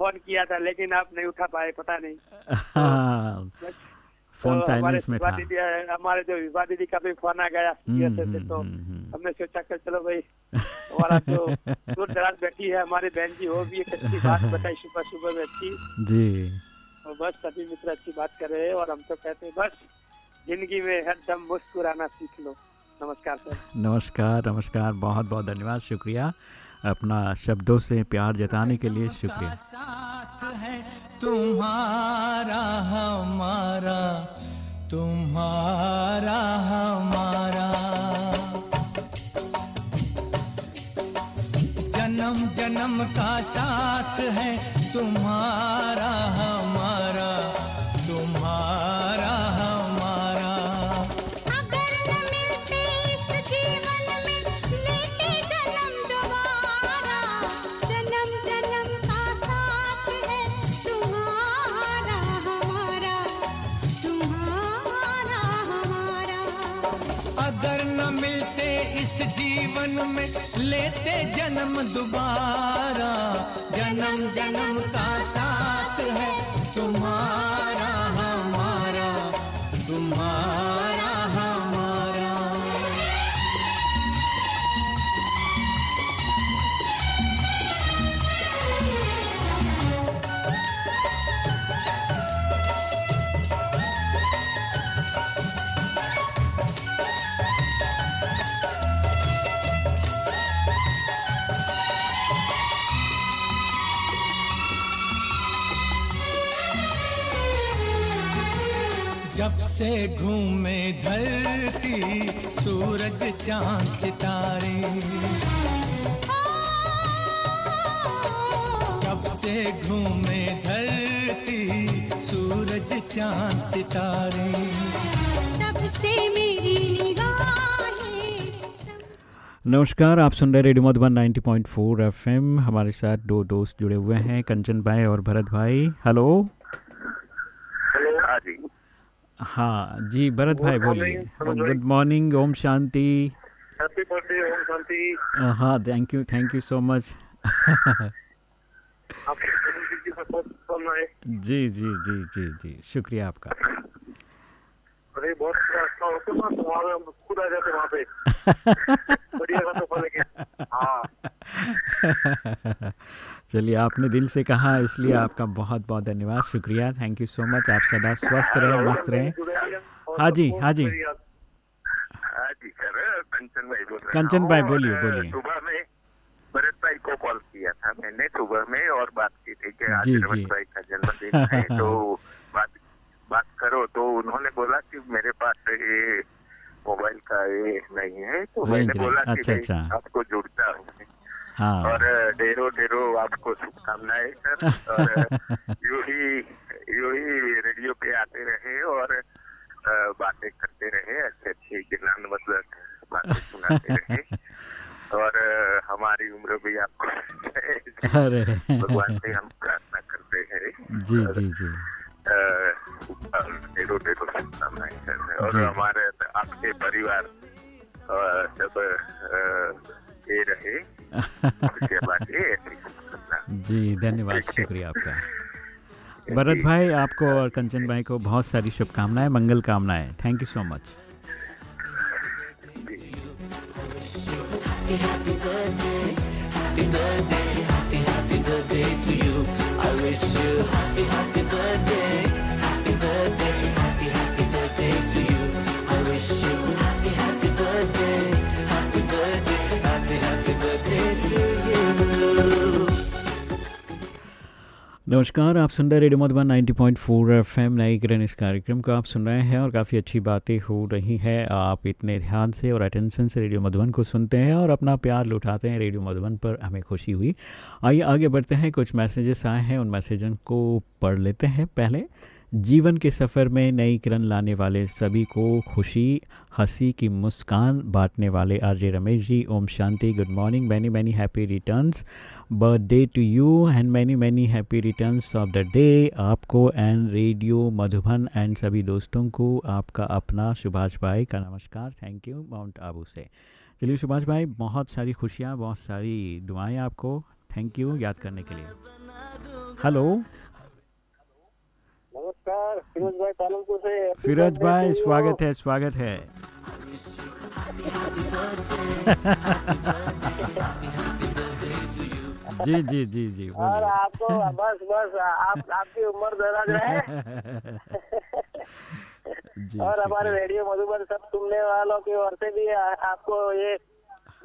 फ़ोन किया था लेकिन आप नहीं उठा पाए पता नहीं। हाँ फ़ोन तो साइलेंस में था। दीदी हमारे जो विभा दीदी का भी फ़ोन आ गया हम्म, से तो हमने सोचा कि चलो भाई हमारा जो दूर दराज बैठी है हमारी बहन जी वो भी एक अच्छी बात बताई सुबह सुबह में अच्छी। जी। और बस सभी मित्र अच्छी बात कर रहे हैं और हम तो कहते हैं बस ज़िंदगी में हरदम मुस्कुराना सीख लो। नमस्कार सर। नमस्कार नमस्कार। बहुत बहुत धन्यवाद शुक्रिया। अपना शब्दों से प्यार जताने के लिए शुक्रिया। साथ है तुम्हारा हमारा तुम्हारा हमारा। जन्म जन्म का साथ है तुम्हारा हमारा। इस जीवन में लेते जन्म दोबारा। जन्म जन्म का साथ से घूमे धरती सूरज चाँद सितारे। जब से घूमे धरती सूरज चाँद सितारे। तब से मेरी नमस्कार आप सुन रहे रेडियो मधुबन 90.4 एफएम। हमारे साथ दो दोस्त जुड़े हुए हैं कंचन भाई और भरत भाई। हेलो। हाँ जी। हाँ जी भरत भाई बोलिए। Good morning. ओम शांति। हैप्पी बर्थडे ओम शांति। हाँ thank you thank you so much जी जी जी जी जी शुक्रिया आपका। अरे बहुत अच्छा होते हम खुद आ जाते वहाँ पे। बढ़िया तो हाँ। चलिए आपने दिल से कहा इसलिए आपका बहुत बहुत धन्यवाद शुक्रिया थैंक यू सो मच आप सदा स्वस्थ रहें मस्त रहें। हाँ जी हाँ जी। हाँ सर कंचन भाई कंचन भाई बोलिए। बोलिए सुबह में भरत भाई को कॉल किया था मैंने सुबह में और बात की थी कि आज भरत भाई का जन्मदिन है तो बात बात करो तो उन्होंने बोला कि मेरे पास ये मोबाइल का ये नहीं है तो मैंने बोला कि अच्छा, भाई अच्छा। आपको जुड़ता हूँ। और ढेरों ढेरों आपको शुभकामनाएँ सर। और यूँ ही यूँ ही रेडियो पे आते रहे और बातें करते रहे अच्छे अच्छे ज्ञान मतलब बातें सुनाते रहे। और हमारी उम्र भी आपको अरे। भगवान से हम प्रार्थना करते हैं। जी जी जी। ढेरों ढेरों शुभकामनाएँ सर। और हमारे आपके परिवार सब ये रहे जी धन्यवाद शुक्रिया आपका भरत भाई आपको और कंचन भाई को बहुत सारी शुभकामनाएँ मंगल कामनाएँ thank you so much Happy, happy birthday, happy birthday, happy, happy birthday to you. I wish you happy, happy birthday, नमस्कार, आप सुन रहे रेडियो मधुबन 90.4 पॉइंट नई किरण, इस कार्यक्रम को आप सुन रहे हैं और काफ़ी अच्छी बातें हो रही हैं। आप इतने ध्यान से और अटेंशन से रेडियो मधुबन को सुनते हैं और अपना प्यार लुटाते हैं रेडियो मधुबन पर हमें खुशी हुई। आइए, आगे बढ़ते हैं। कुछ मैसेजेस आए हैं, उन मैसेजों को पढ़ लेते हैं। पहले जीवन के सफ़र में नई किरण लाने वाले सभी को खुशी, हँसी की मुस्कान बांटने वाले आरजे रमेश जी, ओम शांति, good morning many many happy returns birthday to you and many many happy returns of the day आपको एंड रेडियो मधुबन एंड सभी दोस्तों को आपका अपना सुभाष भाई का नमस्कार थैंक यू माउंट आबू से। चलिए सुभाष भाई, बहुत सारी खुशियाँ, बहुत सारी दुआएँ आपको थैंक यू याद करने के लिए। हेलो नमस्कार फिरोज भाई पालनपुर से। फिरोज भाई स्वागत है स्वागत है। जी जी जी जी और आपको बस बस आप आपकी उम्र दराज जी और हमारे रेडियो मधुबन सब सुनने वालों की ओर से भी आ- आपको ये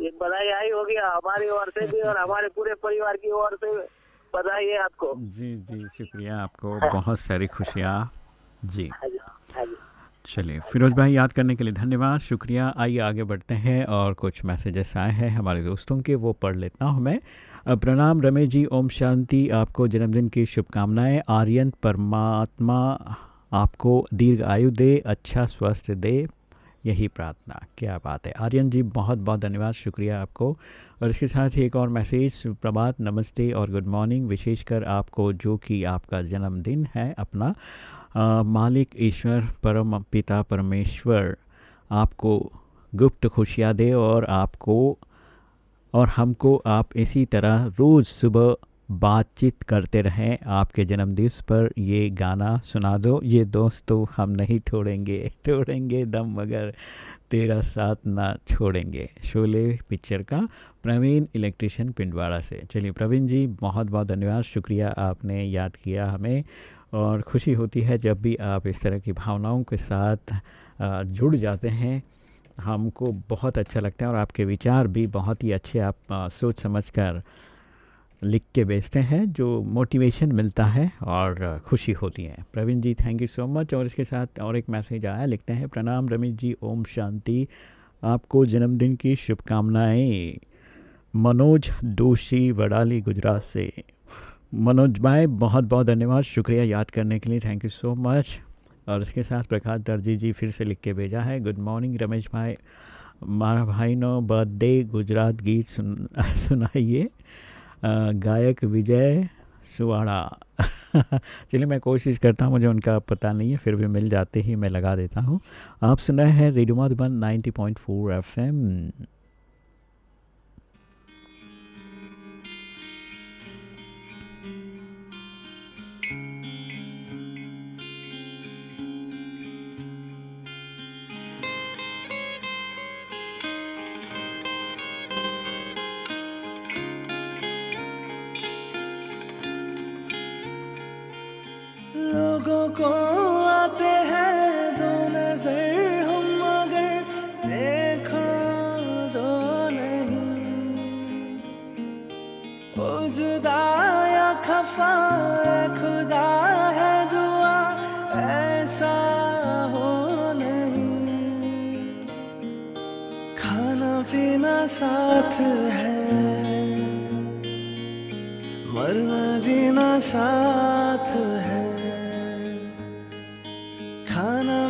ये बधाई आई होगी हमारी ओर से भी और हमारे पूरे परिवार की ओर से बधाई है आपको। जी जी शुक्रिया आपको बहुत सारी खुशियाँ। जी। चलिए फिरोज भाई याद करने के लिए धन्यवाद शुक्रिया। आइए आगे बढ़ते हैं और कुछ मैसेजेस आए हैं हमारे दोस्तों के वो पढ़ लेता हूँ मैं। प्रणाम रमेश जी ओम शांति आपको जन्मदिन की शुभकामनाएँ। आर्यन परमात्मा आपको दीर्घ आयु दे अच्छा स्वास्थ्य दे। यही प्रार्थना। क्या बात है। आर्यन जी बहुत बहुत धन्यवाद। शुक्रिया आपको। और इसके साथ ही एक और मैसेज सुप्रभात नमस्ते और गुड मॉर्निंग। विशेषकर आपको जो कि आपका जन्मदिन है अपना अ, मालिक ईश्वर परम पिता परमेश्वर आपको गुप्त खुशियाँ दे और आपको और हमको आप इसी तरह रोज़ सुबह बातचीत करते रहें। आपके जन्मदिवस पर ये गाना सुना दो। ये दोस्तों हम नहीं छोड़ेंगे तोड़ेंगे दम मगर तेरा साथ ना छोड़ेंगे। शोले पिक्चर का प्रवीण इलेक्ट्रिशियन पिंडवाड़ा से। चलिए प्रवीण जी बहुत बहुत धन्यवाद। शुक्रिया आपने याद किया हमें। और खुशी होती है जब भी आप इस तरह की भावनाओं के साथ जुड़ जाते हैं। हमको बहुत अच्छा लगता है और आपके विचार भी बहुत ही अच्छे आप सोच समझ कर लिख के भेजते हैं, जो मोटिवेशन मिलता है और खुशी होती है। Praveen ji thank you so much और इसके साथ और एक मैसेज आया, लिखते हैं, प्रणाम रमेश जी, ओम शांति। आपको जन्मदिन की शुभकामनाएँ। मनोज दोषी वडाली गुजरात से। मनोज भाई बहुत बहुत धन्यवाद, शुक्रिया याद करने के लिए थैंक यू सो मच और इसके साथ प्रकाश दर्जी जी फिर से लिख के भेजा है गुड मॉर्निंग रमेश भाई। मारा भाई नो बर्थडे गुजरात गीत सुन, सुनाइए। गायक विजय सुवाड़ा। चलिए मैं कोशिश करता हूँ, मुझे उनका पता नहीं है, फिर भी मिल जाते ही मैं लगा देता हूँ। आप सुन रहे हैं रेडियो मधुबन 90.4 एफएम। को आते हैं दो नज़र हम, मगर देखो दो नहीं। ओ या खफा खुदा है दुआ, ऐसा हो नहीं। खाना पीना साथ है, मरना जीना साथ है।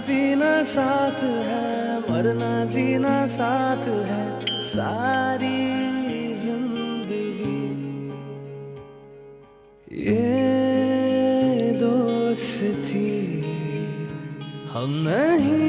पीना साथ है मरना जीना साथ है सारी ज़िंदगी। ये दोस्ती हम नहीं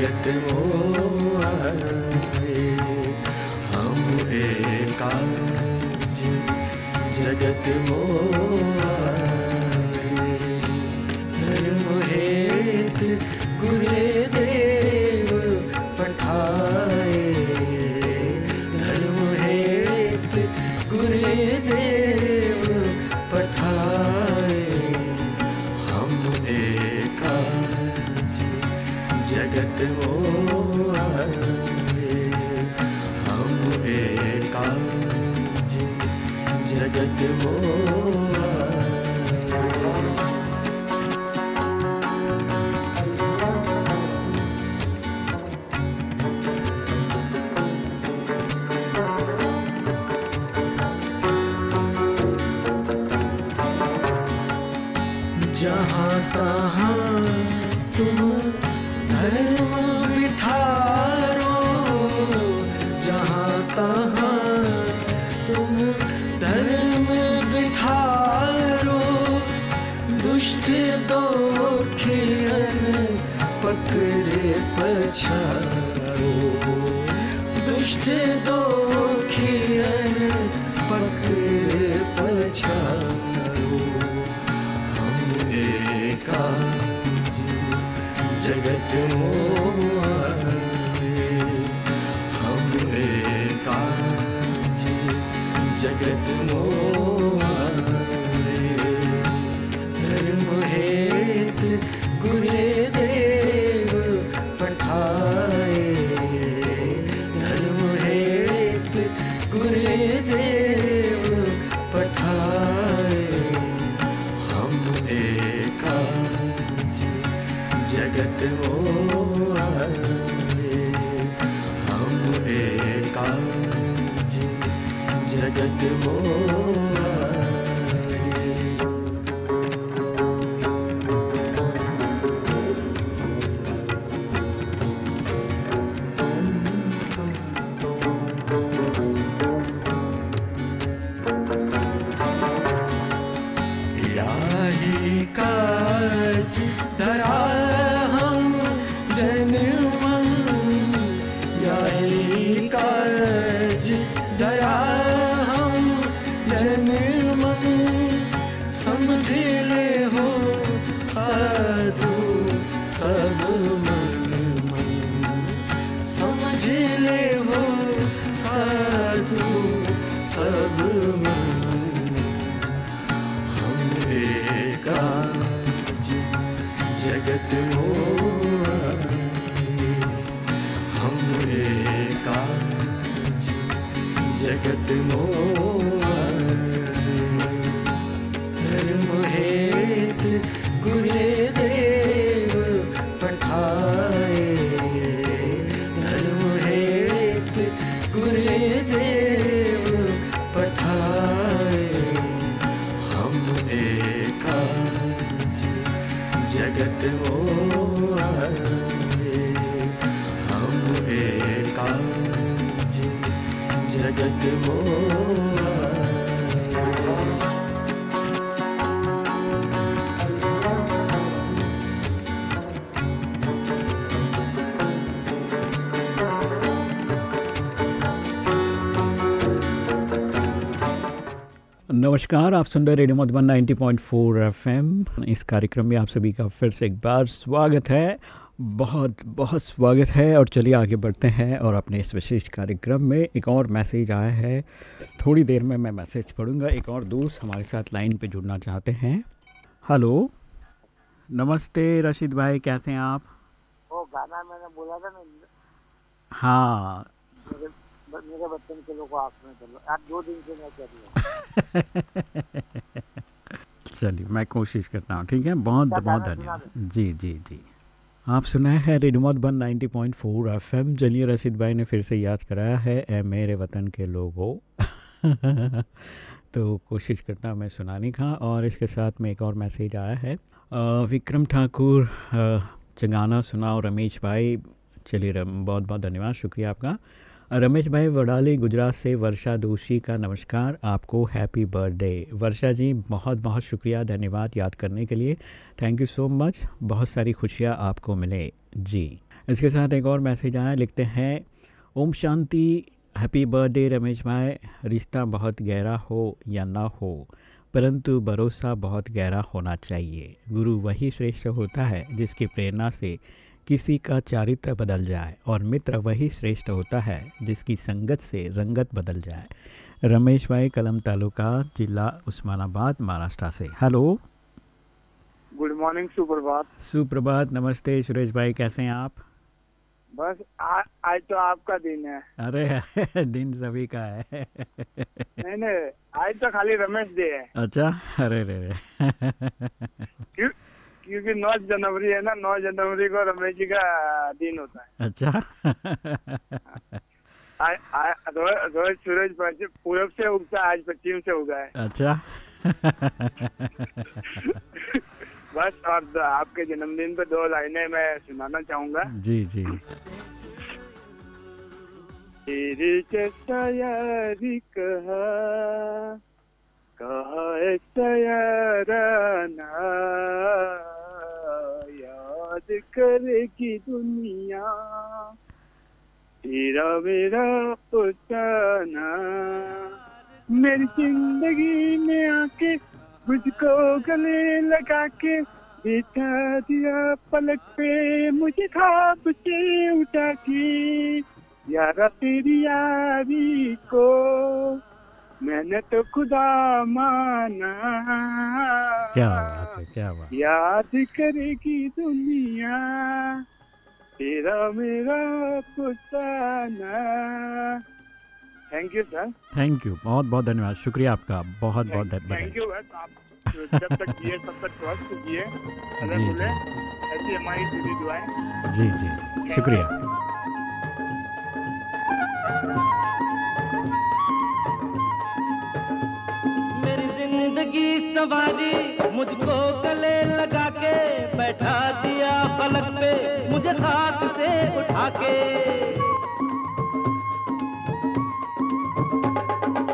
जगत मो हम एक जगत मोह get them know नमस्कार आप सुन रहे रेडियो मधुबन 90.4 एफएम। इस कार्यक्रम में आप सभी का फिर से एक बार स्वागत है। बहुत बहुत स्वागत है और चलिए आगे बढ़ते हैं और अपने इस विशेष कार्यक्रम में एक और मैसेज आया है। थोड़ी देर में मैं मैसेज पढ़ूँगा। एक और दोस्त हमारे साथ लाइन पे जुड़ना चाहते हैं। हेलो। नमस्ते रशीद भाई कैसे हैं आप? वो गाना मैंने बोला था ना। हाँ मेरे बच्चन के लोग में कर लो। आज दो दिन से मैं कर रहा चलिए मैं कोशिश करता हूँ ठीक है? बहुत बहुत धन्यवाद। जी जी जी। आप सुनाए हैं रेडियो मधुबन 90.4 एफएम। चलिए रशीद भाई ने फिर से याद कराया है ए मेरे वतन के लोगों। तो कोशिश करता हूँ मैं सुनाने का और इसके साथ में एक और मैसेज आया है। विक्रम ठाकुर चंगाना सुनाओ रमेश भाई। चलिए बहुत बहुत धन्यवाद शुक्रिया आपका। रमेश भाई वडाली, गुजरात से वर्षा दोषी का नमस्कार, आपको हैप्पी बर्थडे वर्षा जी बहुत बहुत शुक्रिया, धन्यवाद याद करने के लिए। थैंक यू सो मच बहुत सारी खुशियाँ आपको मिले। जी, इसके साथ एक और मैसेज आया, लिखते हैं, ओम शांति हैप्पी बर्थडे रमेश भाई, रिश्ता बहुत गहरा हो या ना हो, परंतु भरोसा बहुत गहरा होना चाहिए। गुरु वही श्रेष्ठ होता है जिसकी प्रेरणा से किसी का चारित्र बदल जाए और मित्र वही श्रेष्ठ होता है जिसकी संगत से रंगत बदल जाए। रमेश भाई कलम तालुका जिला उस्मानाबाद महाराष्ट्र से। हेलो। गुड मॉर्निंग सुप्रभात। सुप्रभात नमस्ते सुरेश भाई कैसे हैं आप? बस आ, आज तो आपका दिन है। अरे दिन सभी का है। नहीं नहीं आज तो खाली रमेश डे है। अच्छा अरे रे रे। क्योंकि 9 जनवरी है ना 9 जनवरी को रमेश जी का दिन होता है। अच्छा। रोज रोज सूरज पूरब से उगता आज पश्चिम से उगा है। अच्छा। बस और आपके जन्मदिन पे दो लाइनें मैं सुनाना चाहूँगा। जी जी। तेरी तैयारी कहा कहा है तैयाराना। याद करेगी दुनिया। तेरा मेरा पुताना मेरी ज़िंदगी में आके मुझको गले लगा के बिठा दिया, पलक पे मुझे खाप से उठा के। यारा तेरी यारी को मैंने तो खुदा माना। क्या बात है क्या बात याद करेगी दुनिया तेरा मेरा पुताना thank you sir thank you बहुत बहुत धन्यवाद। शुक्रिया आपका। बहुत बहुत धन्यवाद। थैंक यू जब तक जिए तब तक जी, ऐसी हमारी दिली दुआएँ। जी जी। शुक्रिया। ज़िंदगी सवारी मुझको गले लगा के बैठा दिया फलक पे, मुझे खाक से उठा के।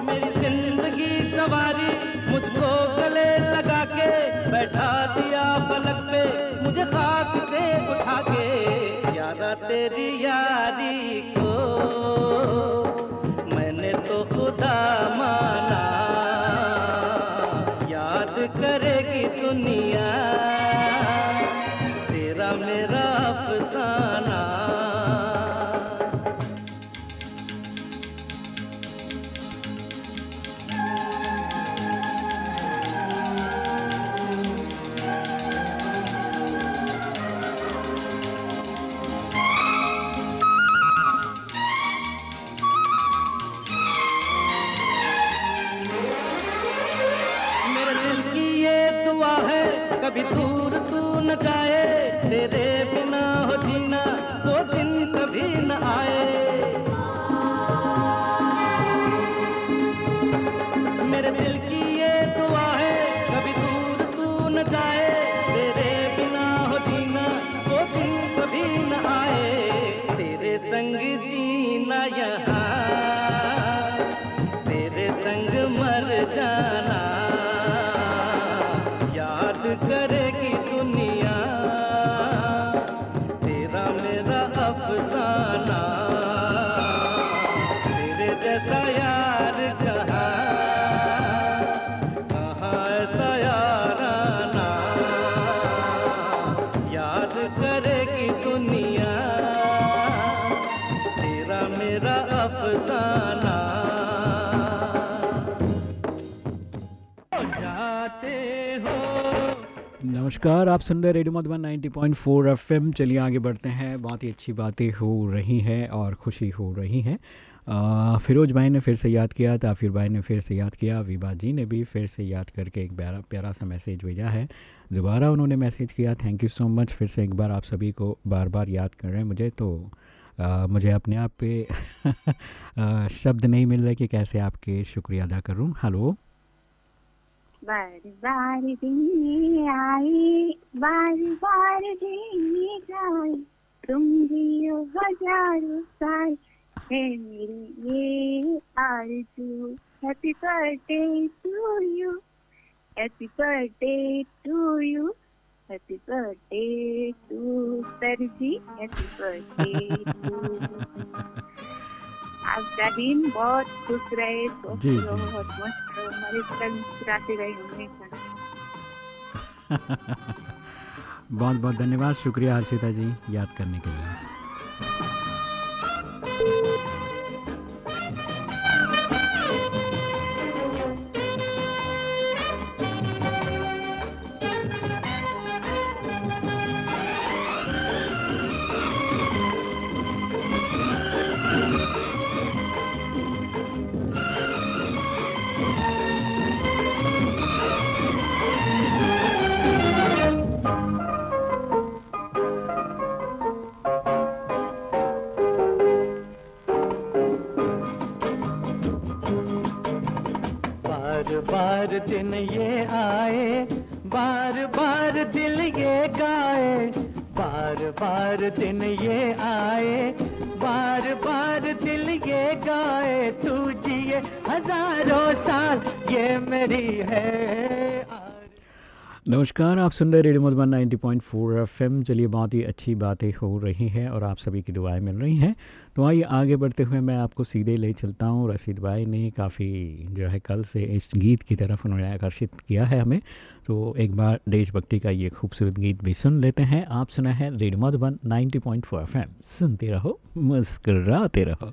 मेरी ज़िंदगी सवारी मुझको गले लगा के बैठा दिया फलक पे, मुझे खाक से उठा के। यारा तेरी यारी को दुनिया। याद करेगी दुनिया। तेरा मेरा अफसाना। नमस्कार, आप सुन रहे रेडियो मधुबन 90.4 एफएम। चलिए आगे बढ़ते हैं। बहुत ही अच्छी बातें हो रही हैं और खुशी हो रही है। फिरोज भाई ने फिर से याद किया ताफिर भाई ने फिर से याद किया विभा जी ने भी फिर से याद करके एक प्यारा प्यारा सा मैसेज भेजा है। दोबारा उन्होंने मैसेज किया थैंक यू सो मच फिर से एक बार आप सभी को बार बार याद कर रहे हैं मुझे तो आ, मुझे अपने आप पे आ, शब्द नहीं मिल रहे कि कैसे आपके शुक्रिया अदा करूँ। हेलो। बार बार आए बार बार तुम जियो हज़ारों साल। है मेरी ये आरज़ू। Happy birthday to you happy birthday to you happy birthday to sir ji happy birthday to आपका दिन बहुत खुश रहे जी, जी। बहुत मस्त हमारे मुस्कुराते रहे हमेशा बहुत बहुत धन्यवाद। शुक्रिया हर्षिता जी याद करने के लिए। बार दिन ये आए बार बार दिल ये गाए बार बार दिन ये आए बार बार दिल ये गाए, तू जिए हज़ारों साल, ये मेरी है। नमस्कार, आप सुन रहे रेडियो मधुबन 90.4 एफएम। चलिए बहुत ही अच्छी बातें हो रही हैं और आप सभी की दुआएँ मिल रही हैं। तो आइए आगे बढ़ते हुए मैं आपको सीधे ले चलता हूँ। रशीद भाई ने काफ़ी जो है कल से इस गीत की तरफ़ उन्होंने आकर्षित किया है हमें। तो एक बार देशभक्ति का ये खूबसूरत गीत भी सुन लेते हैं। आप सुना है रेडमोट one ninety point four F सुनते रहो, मुस्कराते रहो।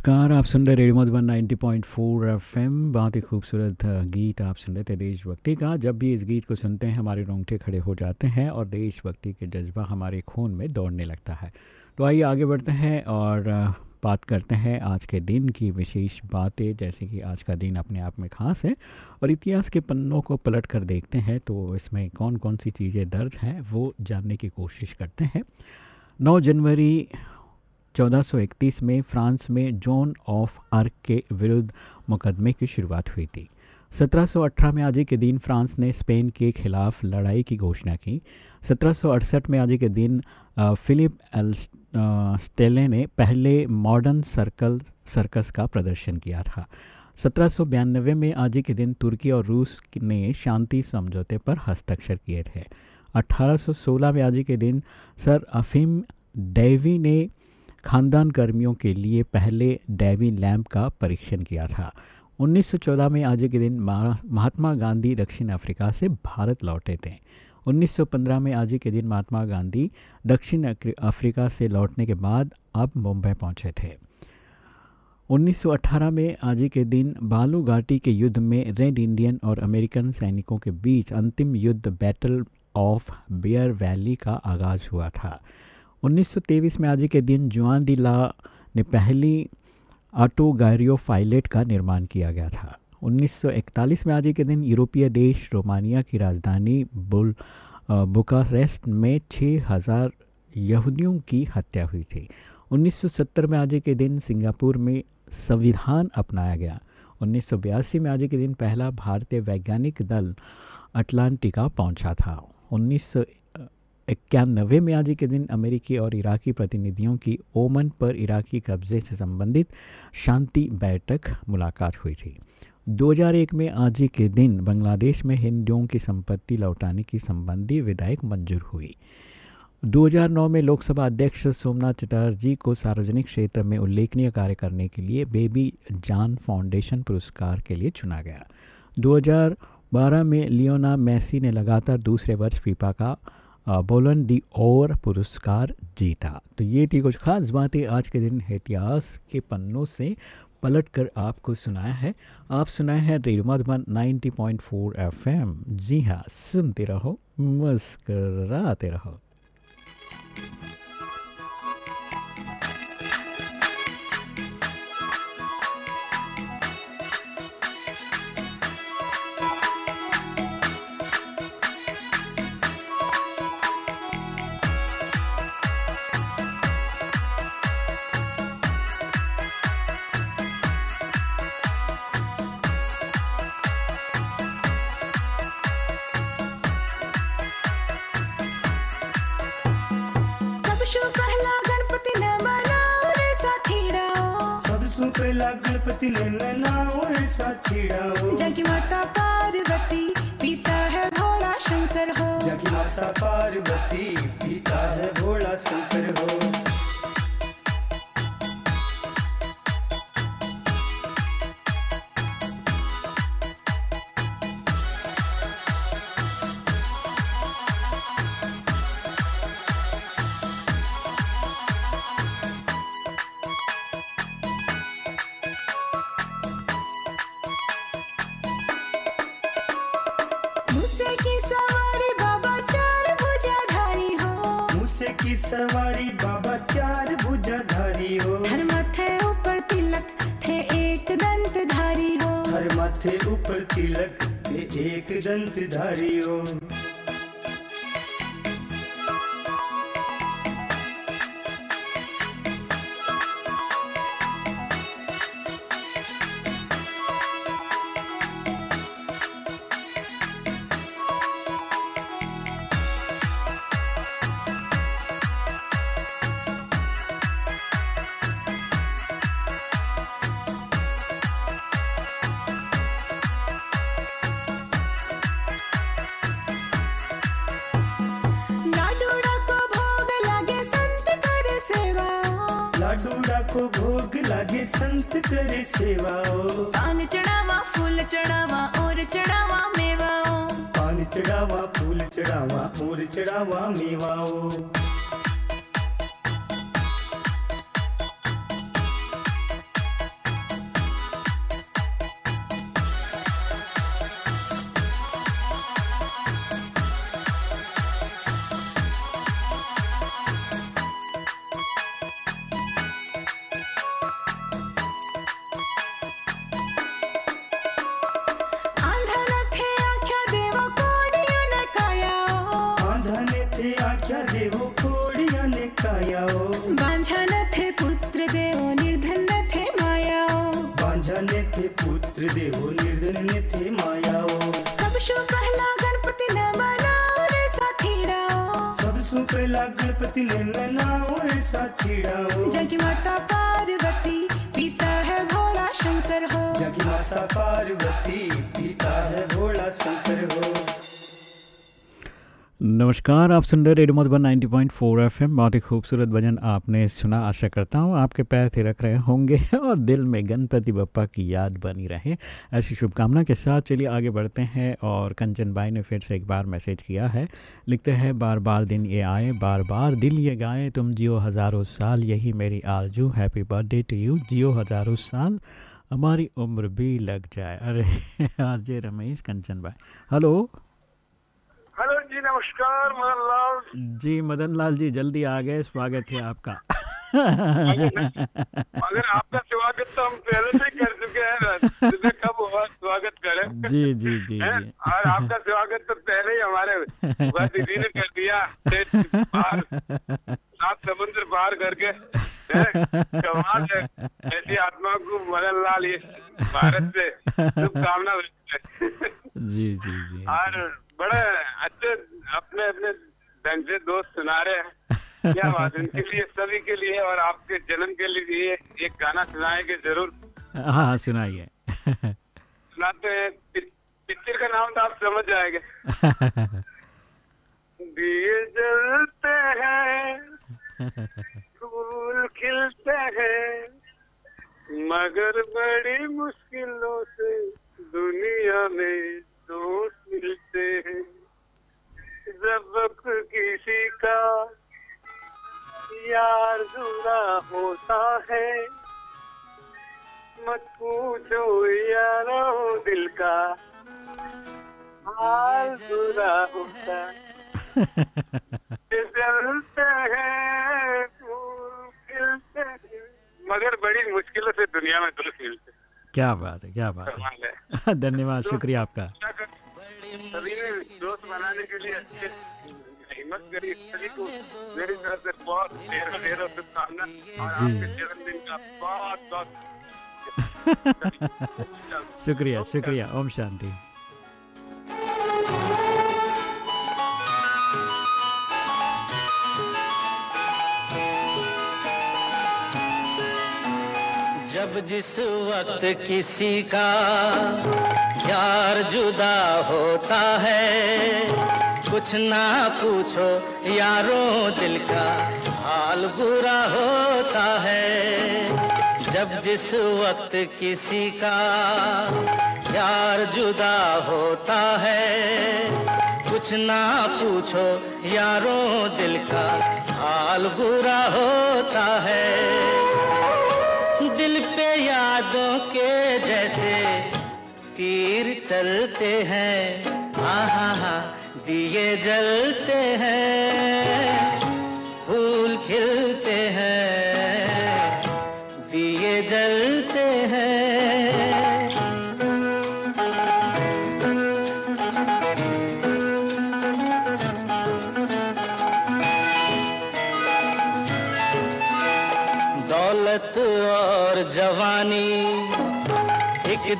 नमस्कार, आप सुन रहे रेडियो मधुबन 90.4 एफएम। बहुत ही खूबसूरत गीत आप सुन रहे थे देशभक्ति का। जब भी इस गीत को सुनते हैं, हमारे रोंगटे खड़े हो जाते हैं और देशभक्ति के जज्बा हमारे खून में दौड़ने लगता है। तो आइए आगे बढ़ते हैं और बात करते हैं आज के दिन की विशेष बातें, जैसे कि आज का दिन अपने आप में खास है और इतिहास के पन्नों को पलट कर देखते हैं तो इसमें कौन कौन सी चीज़ें दर्ज हैं वो जानने की कोशिश करते हैं। 9 जनवरी 1431 में फ्रांस में जॉन ऑफ़ आर्क के विरुद्ध मुकदमे की शुरुआत हुई थी। 1718 में आज के दिन फ्रांस ने स्पेन के खिलाफ लड़ाई की घोषणा की। 1768 में आज के दिन फिलिप एल स्टेले ने पहले मॉडर्न सर्कल, सर्कस का प्रदर्शन किया था। सत्रह में आज के दिन तुर्की और रूस ने शांति समझौते पर हस्ताक्षर किए थे। 1816 में आज के दिन सर अफीम डेवी ने खानदान कर्मियों के लिए पहले डैवी लैम्प का परीक्षण किया था। 1914 में आज के दिन महात्मा गांधी दक्षिण अफ्रीका से भारत लौटे थे। 1915 में आज के दिन महात्मा गांधी दक्षिण अफ्रीका से लौटने के बाद अब मुंबई पहुँचे थे। 1918 में आज के दिन बालू घाटी के युद्ध में रेड इंडियन और अमेरिकन सैनिकों के बीच अंतिम युद्ध बैटल ऑफ़ बियर वैली का आगाज़ हुआ था। 1923 में आज के दिन जुआन डी ला ने पहली ऑटो गायरियो फाइलेट का निर्माण किया गया था। 1941 में आज के दिन यूरोपीय देश रोमानिया की राजधानी बुल बुकारेस्ट में 6000 यहूदियों की हत्या हुई थी। 1970 में आज के दिन सिंगापुर में संविधान अपनाया गया। 1982 में आज के दिन पहला भारतीय वैज्ञानिक दल अटलांटिका पहुँचा था। इक्यानवे में आज ही के दिन अमेरिकी और इराकी प्रतिनिधियों की ओमन पर इराकी कब्जे से संबंधित शांति बैठक मुलाकात हुई थी। 2001 में आज ही के दिन बांग्लादेश में हिंदुओं की संपत्ति लौटाने की संबंधी विधायक मंजूर हुई। 2009 में लोकसभा अध्यक्ष सोमनाथ चटर्जी को सार्वजनिक क्षेत्र में उल्लेखनीय कार्य करने के लिए बेबी जान फाउंडेशन पुरस्कार के लिए चुना गया। 2012 में लियोना मैसी ने लगातार दूसरे वर्ष फीफा का बोलन डी और पुरस्कार जीता। तो ये थी कुछ खास बातें आज के दिन इतिहास के पन्नों से पलट कर आपको सुनाया है। आप सुनाए हैं रेडियो मधुबन 90.4 एफएम। जी हाँ सुनते रहो, मुस्कराते रहो। गणपति रे साथीड़ाओ जगी माता पार्वती पिता है भोला शंकर हो। जगी माता पार्वती पिता है भोला शंकर हो। की बाबा चार भुजा धारी हो। हर माथे ऊपर तिलक थे एक दंत धारी हो। हर माथे ऊपर तिलक थे एक दंत धारी हो। सुन रहे रेडियो मधुबन 90.4 एफएम, बहुत ही खूबसूरत भजन आपने सुना। आशा करता हूँ आपके पैर थिरक रहे होंगे और दिल में गणपति बप्पा की याद बनी रहे। ऐसी शुभकामना के साथ चलिए आगे बढ़ते हैं और कंचन भाई ने फिर से एक बार मैसेज किया है। लिखते हैं, बार बार दिन ये आए, बार बार दिल ये गाए, तुम जियो हज़ारों साल, यही मेरी आरज़ू, हैप्पी बर्थडे टू यू। जियो हज़ारों साल, हमारी उम्र भी लग जाए। अरे, आरजे रमेश, कंचन भाई। हेलो? हेलो जी नमस्कार मदन लाल जी मदन लाल जी जल्दी आ गए स्वागत है आपका। अगर आपका स्वागत तो हम पहले से कर चुके हैं कब हुआ स्वागत करें? जी जी जी और आपका स्वागत तो पहले ही हमारे दीदी ने कर दिया। सात समुद्र पार करके कमाल है। ऐसी आत्मा को मदन लाल ये भारत से शुभकामना जी जी जी। और बड़े अच्छे अपने अपने ढंग से दोस्त सुना रहे हैं। क्या बात है इनके लिए सभी के लिए और आपके जन्म के लिए एक गाना सुनाएँगे ज़रूर। हाँ हाँ सुनाइए। सुनाते हैं पिक्चर का नाम तो आप समझ जाएँगे। दिए जलते हैं फूल खिलते हैं मगर बड़ी मुश्किलों से दुनिया में दोस्त मिलते हैं, जब वक्त किसी का यार जुड़ा होता है। मत पूछो यारो दिल का, हाल बुरा होता जलते हैं मगर बड़ी मुश्किलों से दुनिया में दोस्त मिलते। क्या बात है क्या बात है। धन्यवाद। शुक्रिया आपका। सभी ने दोस्त बनाने के लिए अच्छे हिम्मत करी सभी को मेरी तरफ़ से बहुत ढेरों ढेरों शुभकामना और जी। आपके जन्मदिन का बहुत बहुत शुक्रिया शुक्रिया ओम शांति। जब जिस वक्त किसी का यार जुदा होता है, कुछ ना पूछो यारों दिल का हाल बुरा होता है। जब जिस वक्त किसी का यार जुदा होता है, कुछ ना पूछो यारों दिल का हाल बुरा होता है। यादों के जैसे तीर चलते हैं। आहा हा दिए जलते हैं। फूल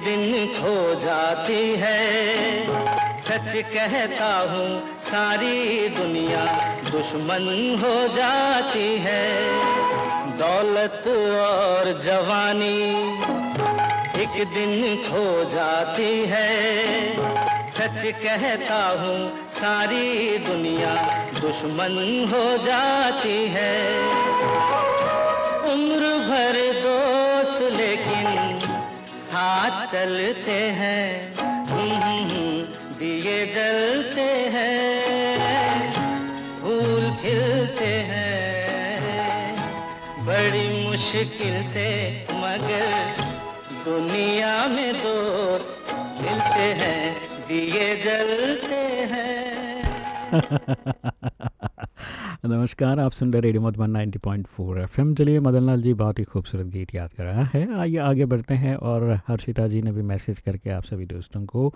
दिन खो जाती है। सच कहता हूँ, सारी दुनिया दुश्मन हो जाती है। दौलत और जवानी एक दिन खो जाती है। सच कहता हूँ, सारी दुनिया दुश्मन हो जाती है। उम्र भर साथ चलते हैं। दिए जलते हैं। फूल खिलते हैं। बड़ी मुश्किल से मगर दुनिया में दोस्त मिलते हैं, दिए जलते हैं। नमस्कार, आप सुन रहे रेडियो मधुबन 90.4 एफएम। चलिए मदन लाल जी, बहुत ही खूबसूरत गीत याद कर रहा है। आइए, आगे बढ़ते हैं और हर्षिता जी ने भी मैसेज करके आप सभी दोस्तों को,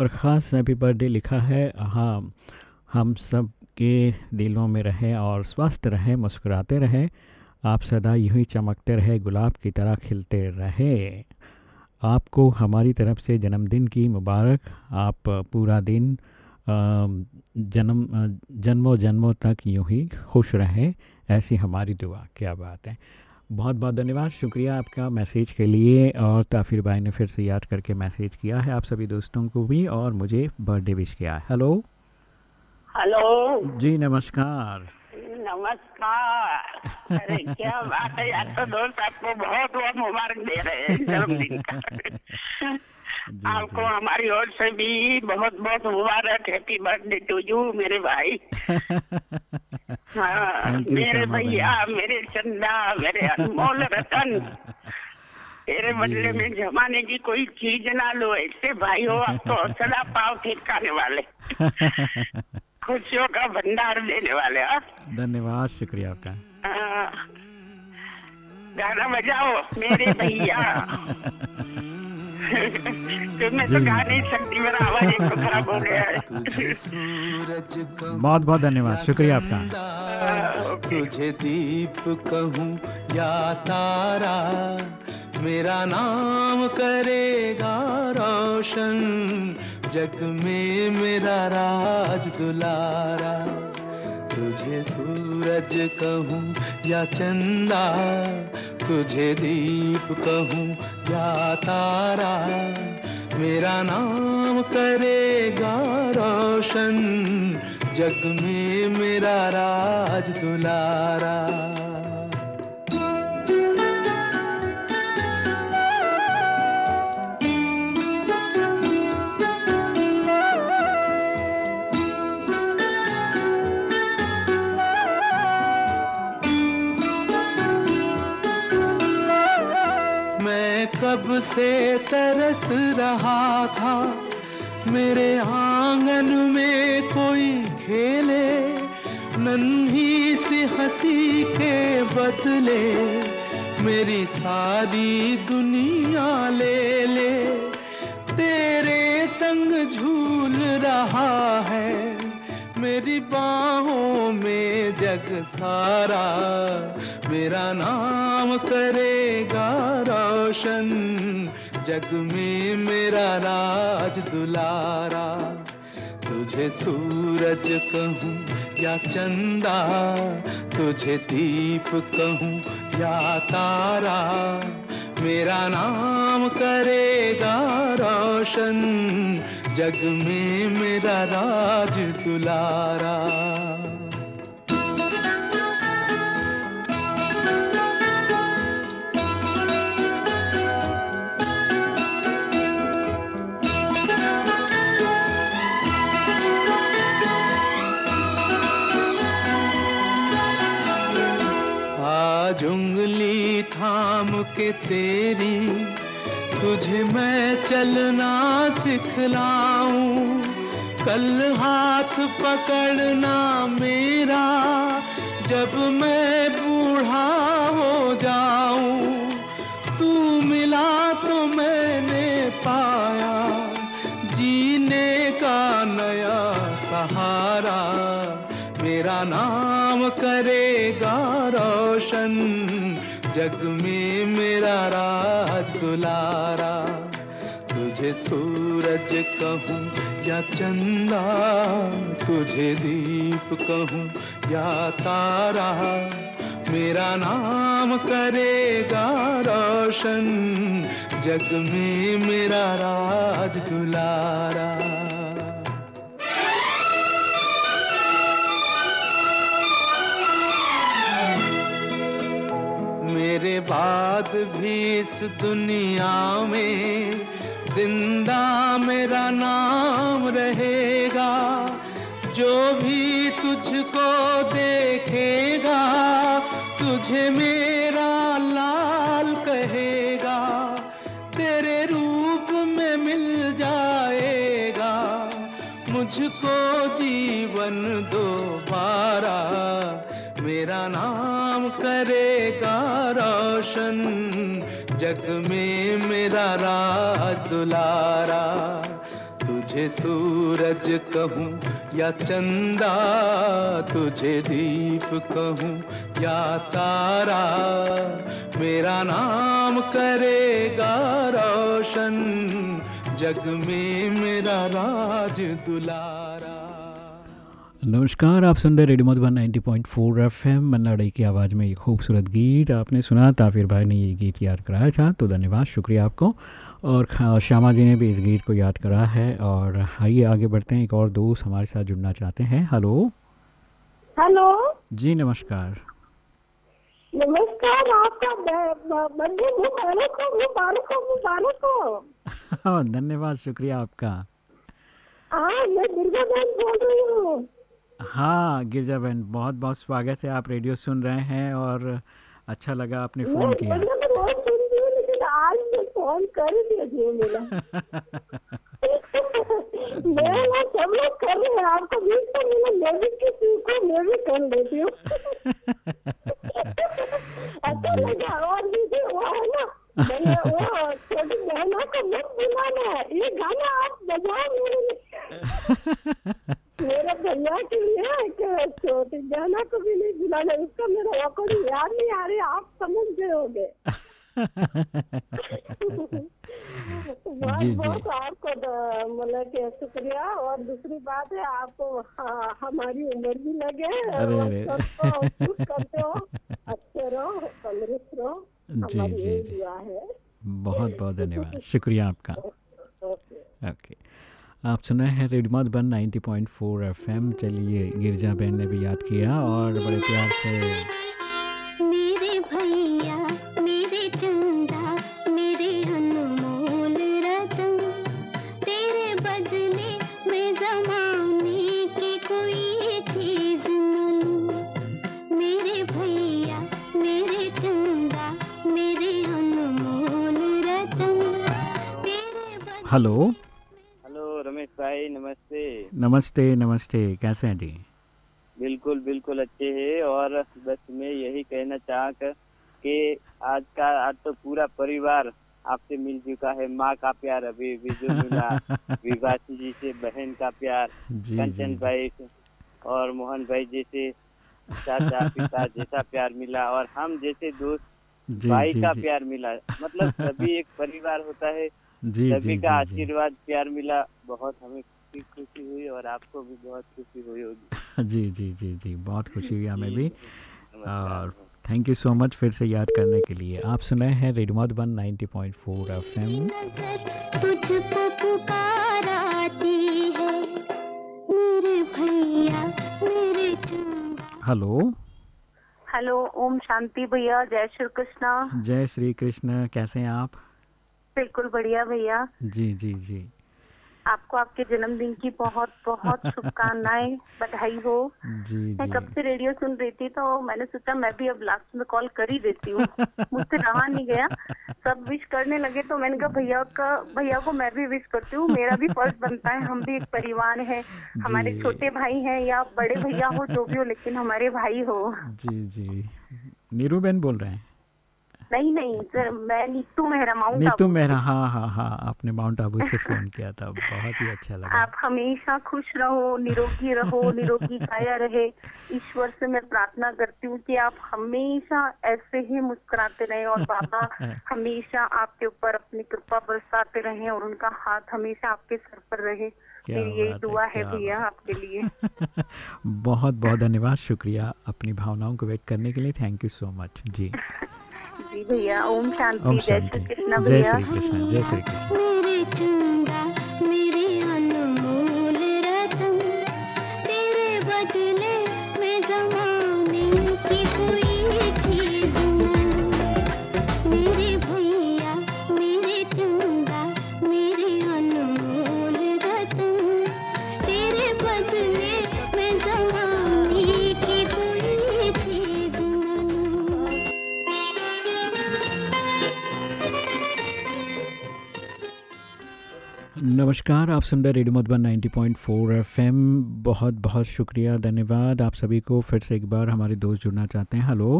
और ख़ास हैप्पी बर्थडे लिखा है हाँ हम सब के दिलों में रहें और स्वस्थ रहें, मुस्कुराते रहें, आप सदा यूँ ही चमकते रहे, गुलाब की तरह खिलते रहे। आपको हमारी तरफ़ से जन्मदिन की मुबारक, आप पूरा दिन जन्म जन्मों जन्मों तक यूँ ही खुश रहें ऐसी हमारी दुआ। क्या बात है। बहुत बहुत धन्यवाद। शुक्रिया आपका मैसेज के लिए और ताफिर भाई ने फिर से याद करके मैसेज किया है आप सभी दोस्तों को भी और मुझे बर्थडे विश किया है। हेलो। हेलो। जी नमस्कार। नमस्कार। अरे क्या बात है। यार तो दोस्त आपको बहुत बहुत मुबारक दे रहे हैं। जन्मदिन का। आपको हमारी ओर से भी बहुत बहुत मुबारक हैप्पी बर्थडे टू यू मेरे भाई। हाँ मेरे भैया मेरे चंदा मेरे अनमोल रतन। तेरे बदले में जमाने की कोई चीज़ ना लो ऐसे भाई हो आप तो सदा पाव ठिकाने वाले। खुशियों का भंडार देने वाले हाँ। धन्यवाद शुक्रिया आपका। हाँ। गाना बजाओ मेरे भैया। तुम्हें तो गा नहीं सकती मेरा आवाज़ एक तो खराब हो गया है। बहुत बहुत धन्यवाद शुक्रिया आपका। तुझे दीप कहूँ या तारा मेरा नाम करेगा रोशन जग में मेरा राज दुलारा। तुझे सूरज कहूँ या चंदा, तुझे दीप कहूँ या तारा, मेरा नाम करेगा रोशन, जग में मेरा राज दुलारा। कब से तरस रहा था, मेरे आँगन में कोई खेले, नन्ही सी हँसी के बदले मेरी सारी दुनिया ले ले। तेरे संग झूल रहा है, मेरी बाहों में जग सारा, मेरा नाम करेगा रोशन, जग में मेरा राज दुलारा। तुझे सूरज कहूँ या चंदा, तुझे दीप कहूँ या तारा। मेरा नाम करेगा रोशन, जग में मेरा राज दुलारा। के तेरी, तुझे मैं चलना सिखलाऊं। कल हाथ पकड़ना मेरा, जब मैं बूढ़ा हो जाऊँ। तू मिला तो मैंने पाया, जीने का नया सहारा। मेरा नाम करेगा रोशन। जग में मेरा राज दुलारा, तुझे सूरज कहूँ या चंदा, तुझे दीप कहूँ या तारा, मेरा नाम करेगा रोशन, जग में मेरा राज दुलारा। मेरे बाद भी इस दुनिया में ज़िंदा मेरा नाम रहेगा। जो भी तुझको देखेगा, तुझे मेरा लाल कहेगा। तेरे रूप में मिल जाएगा। मुझको जीवन दोबारा मेरा नाम करेगा रोशन। जग में मेरा राज दुलारा तुझे सूरज कहूँ या चंदा, तुझे दीप कहूँ या तारा। मेरा नाम करेगा रोशन। जग में मेरा राज दुलारा। नमस्कार आप सुन रहे radio Madhuban 90.4 point F M Manna Dey की आवाज़ में एक खूबसूरत गीत आपने सुना ताफिर भाई ने ये गीत याद कराया था तो धन्यवाद शुक्रिया आपको। और श्यामा जी ने भी इस गीत को याद करा है और आइए आगे बढ़ते हैं एक और दोस्त हमारे साथ जुड़ना चाहते हैं। हेलो। हेलो। जी नमस्कार। नमस्कार आपका धन्यवाद शुक्रिया आपका। हाँ मैं दुर्गा बहन बोल रही हूँ। हाँ गिरजा बहन बहुत बहुत स्वागत है। आप रेडियो सुन रहे हैं और अच्छा लगा आपने फ़ोन किया। मतलब मैं फ़ोन कर दिया सब लोग कर रहे हैं आपको बीच में मैंने को मैं भी कर लेती हूँ। अच्छा लगा और वो है ना वो छोटी बहनों को मत बुलाना है। ये गाना आप बजाओ मेरे लिए। मेरे भैया के लिए छोटी बहनों को भी नहीं बुलाना उसका मेरा याद नहीं आ रही आप समझ गए होगे जी। बहुत आपको मतलब कि शुक्रिया और दूसरी बात है आपको हाँ, हमारी उम्र भी लगे अरे, अरे। करते हो अच्छे रहो तंदुरुस्त रहो जी, जी, जी। है बहुत बहुत धन्यवाद शुक्रिया आपका ओके ओके आप सुना है रेडियो मधुबन 90.4 पॉइंट चलिए गिरजा बहन ने भी याद किया और बड़े प्यार से मेरे भैया मेरे चंदा मेरे अनमोल रतन तेरे बदले मैं जमाने की कोई चीज़ न मेरे भैया मेरे चंदा मेरे अनमोल रतन हेलो? भाई नमस्ते। नमस्ते नमस्ते। कैसे हैं जी? बिल्कुल बिल्कुल अच्छे है और बस मैं यही कहना चाह कि आज का आज तो पूरा परिवार आपसे मिल चुका है माँ का प्यार अभी भी जो मिला। विभासी जी से बहन का प्यार कंचन भाई से और मोहन भाई जैसे चाचा पिता जैसा प्यार मिला और हम जैसे दोस्त भाई का। प्यार मिला। मतलब सभी एक परिवार होता है जी, सभी जी, का। आशीर्वाद प्यार मिला बहुत हमें खुशी खुशी हुई और आपको भी बहुत खुशी हुई होगी। जी जी जी जी बहुत खुशी हुई हमें भी। और थैंक यू सो मच फिर से याद करने के लिए। आप सुने हैं रेडियो मधुबन 90.4 एफएम तुझको पुकाराती है मेरे भैया मेरे चंदा हेलो। हेलो ओम शांति भैया जय श्री कृष्णा। जय श्री कृष्ण कैसे हैं आप? बिल्कुल बढ़िया भैया। जी जी जी। आपको आपके जन्मदिन की बहुत बहुत शुभकामनाएँ बधाई हो। जी मैं कब से रेडियो सुन रही थी तो मैंने सोचा मैं भी अब लास्ट में कॉल कर ही देती हूँ। मुझसे रहा नहीं गया। सब विश करने लगे तो मैंने कहा भैया का भैया को मैं भी विश करती हूँ। मेरा भी फ़र्ज़ बनता है। हम भी एक परिवार है। हमारे छोटे भाई हैं या बड़े भैया हो जो भी हो लेकिन हमारे भाई हो। जी जी। नीरू बहन बोल रहे हैं। नहीं नहीं सर मैं नीतू मेहरा माउंट नीतू मेरा हाँ हाँ हाँ आपने माउंट आबू से फ़ोन किया था बहुत ही अच्छा लगा। आप हमेशा खुश रहो निरोगी रहो निरोगी काया रहे। ईश्वर से मैं प्रार्थना करती हूँ कि आप हमेशा ऐसे ही मुस्कुराते रहे और बाबा हमेशा आपके ऊपर अपनी कृपा बरसाते रहे और उनका हाथ हमेशा आपके सर पर रहे। मेरी यही दुआ है भैया आपके लिए। बहुत बहुत धन्यवाद शुक्रिया अपनी भावनाओं को व्यक्त करने के लिए। थैंक यू सो मच जी। जी भैया ओम शांति जय श्री कृष्ण जय भैया। श्री कृष्ण जय श्री कृष्ण। नमस्कार आप सुन रहे रेडियो मधुबन 90.4 एफएम। बहुत बहुत शुक्रिया धन्यवाद। आप सभी को फिर से एक बार हमारे दोस्त जुड़ना चाहते हैं। हेलो।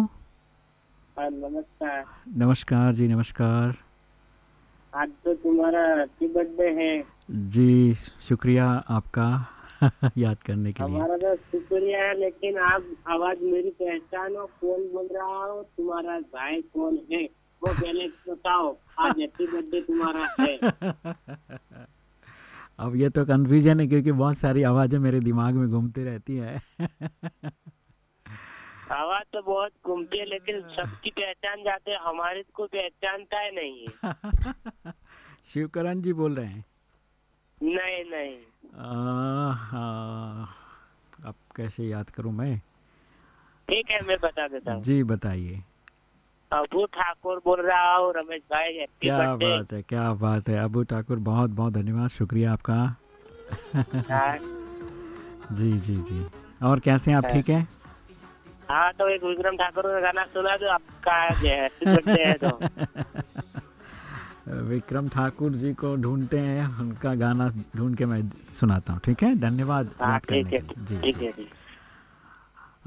हाँ, नमस्कार। नमस्कार जी नमस्कार। आज तो तुम्हारा हैप्पी बर्थडे है। जी शुक्रिया आपका याद करने के लिए। हमारा तो शुक्रिया है लेकिन आप आवाज़ मेरी पहचान हो कौन बोल रहा हो? तुम्हारा भाई कौन है? वो पहले बताओ आज हैप्पी बर्थडे तुम्हारा है। अब ये तो कन्फ्यूज़न है क्योंकि बहुत सारी आवाज़ें मेरे दिमाग में घूमती रहती है। आवाज़ तो बहुत घूमती है लेकिन सबकी पहचान जाते हैं हमारी को पहचानता है नहीं शिवकरण जी बोल रहे हैं। नहीं नहीं। आ, अब कैसे याद करूँ मैं? ठीक है मैं बता देता हूँ। जी बताइए। अबू ठाकुर बोल रहा हूँ रमेश भाई क्या बात है क्या बात है। अबू ठाकुर बहुत बहुत धन्यवाद शुक्रिया आपका। हाँ। जी जी जी। और कैसे हैं आप ठीक है? हाँ तो एक विक्रम ठाकुर का गाना सुना दो आपका है तो। विक्रम ठाकुर जी को ढूंढते हैं उनका गाना ढूंढ के मैं सुनाता हूँ ठीक है? धन्यवाद हाँ ठीक है जी ठीक है ठीक।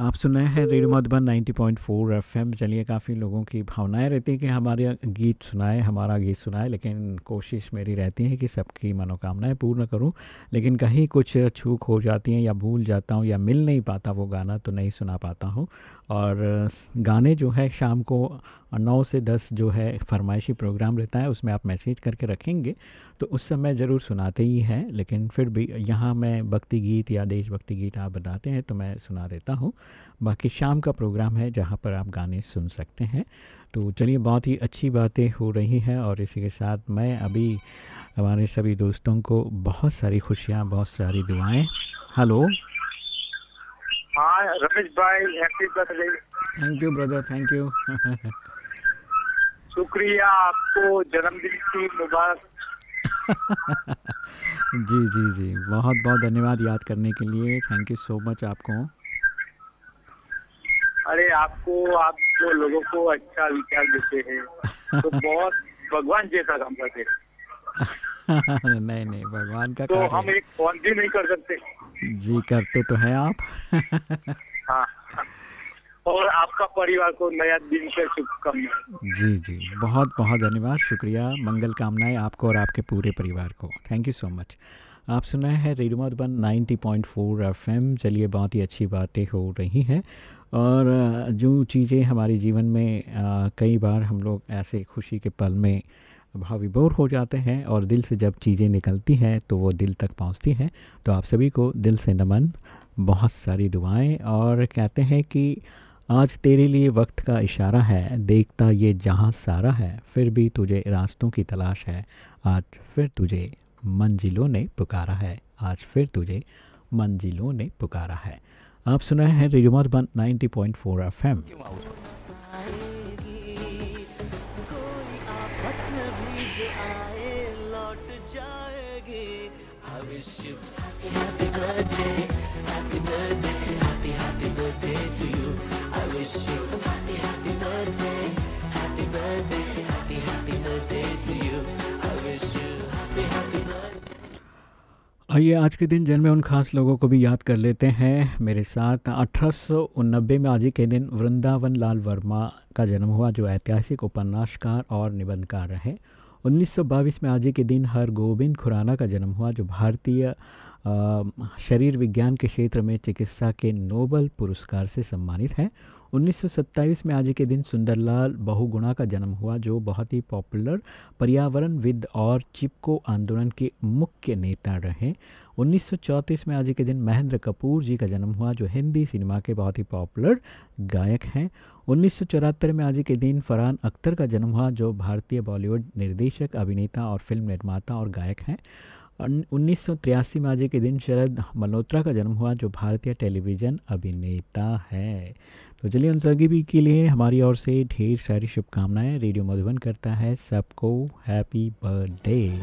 आप सुन रहे हैं रेडियो मधुबन 90.4 एफएम। चलिए, काफ़ी लोगों की भावनाएँ रहती हैं कि हमारे गीत सुनाए, हमारा गीत सुनाए, लेकिन कोशिश मेरी रहती है कि सबकी मनोकामनाएँ पूर्ण करूँ। लेकिन कहीं कुछ छूक हो जाती हैं या भूल जाता हूँ या मिल नहीं पाता वो गाना तो नहीं सुना पाता हूँ। और गाने जो है शाम को नौ से दस जो है फरमाइशी प्रोग्राम रहता है, उसमें आप मैसेज करके रखेंगे तो उस समय ज़रूर सुनाते ही हैं, लेकिन फिर भी यहाँ मैं भक्ति गीत या देशभक्ति गीत आप बताते हैं तो मैं सुना देता हूँ। बाकी शाम का प्रोग्राम है, जहाँ पर आप गाने सुन सकते हैं। तो चलिए, बहुत ही अच्छी बातें हो रही हैं और इसी के साथ मैं अभी हमारे सभी दोस्तों को बहुत सारी खुशियाँ, बहुत सारी दुआएँ। Hello? Ramesh you brother thank you शुक्रिया आपको जन्मदिन की मुबारक। जी जी जी. बहुत बहुत धन्यवाद याद करने के लिए. थैंक यू सो मच आपको. अरे आपको आप जो लोगों को अच्छा विचार देते हैं तो बहुत भगवान जैसा काम करते हैं। नहीं नहीं भगवान का तो कार्य हम एक फ़ोन भी नहीं कर सकते। जी करते तो हैं आप। हाँ। और आपका परिवार को नया दिन के शुभकामनाएँ। जी जी। बहुत बहुत धन्यवाद। शुक्रिया। मंगल कामनाएँ आपको और आपके पूरे परिवार को। थैंक यू सो मच आप सुना है रेडियो मधुबन 90.4 एफएम। चलिए बहुत ही अच्छी बातें हो रही हैं। और जो चीज़ें हमारे जीवन में अ, कई बार हम लोग ऐसे खुशी के पल में भाविभोर हो जाते हैं और दिल से जब चीज़ें निकलती हैं तो वो दिल तक पहुँचती हैं। तो आप सभी को दिल से नमन, बहुत सारी दुआएँ और कहते हैं कि आज तेरे लिए वक्त का इशारा है, देखता ये जहाँ सारा है, फिर भी तुझे रास्तों की तलाश है। आज फिर तुझे मंजिलों ने पुकारा है, आज फिर तुझे मंजिलों ने पुकारा है। आप सुना है रेडियो मधुबन 90.4 एफएम। आइए आज के दिन जन्मे उन खास लोगों को भी याद कर लेते हैं। मेरे साथ अठारह में आज ही के दिन वृंदावन लाल वर्मा का जन्म हुआ, जो ऐतिहासिक उपन्यासकार और निबंधकार रहे। 1922 में आज ही के दिन हर गोविंद खुराना का जन्म हुआ, जो भारतीय शरीर विज्ञान के क्षेत्र में चिकित्सा के नोबल पुरस्कार से सम्मानित हैं। 1927 में आज के दिन सुंदरलाल बहुगुणा का जन्म हुआ, जो बहुत ही पॉपुलर पर्यावरण पर्यावरणविद और चिपको आंदोलन के मुख्य नेता रहे। 1934 में आज के दिन महेंद्र कपूर जी का जन्म हुआ, जो हिंदी सिनेमा के बहुत ही पॉपुलर गायक हैं। 1974 में आज के दिन फरहान अख्तर का जन्म हुआ, जो भारतीय बॉलीवुड निर्देशक, अभिनेता और फ़िल्म निर्माता और गायक हैं। उन्नीस सौ तिरासी में आज के दिन शरद मल्होत्रा का जन्म हुआ, जो भारतीय टेलीविज़न अभिनेता है। तो चलिए उन सभी के लिए हमारी ओर से ढेर सारी शुभकामनाएँ। रेडियो मधुबन करता है सबको, हैप्पी बर्थडे।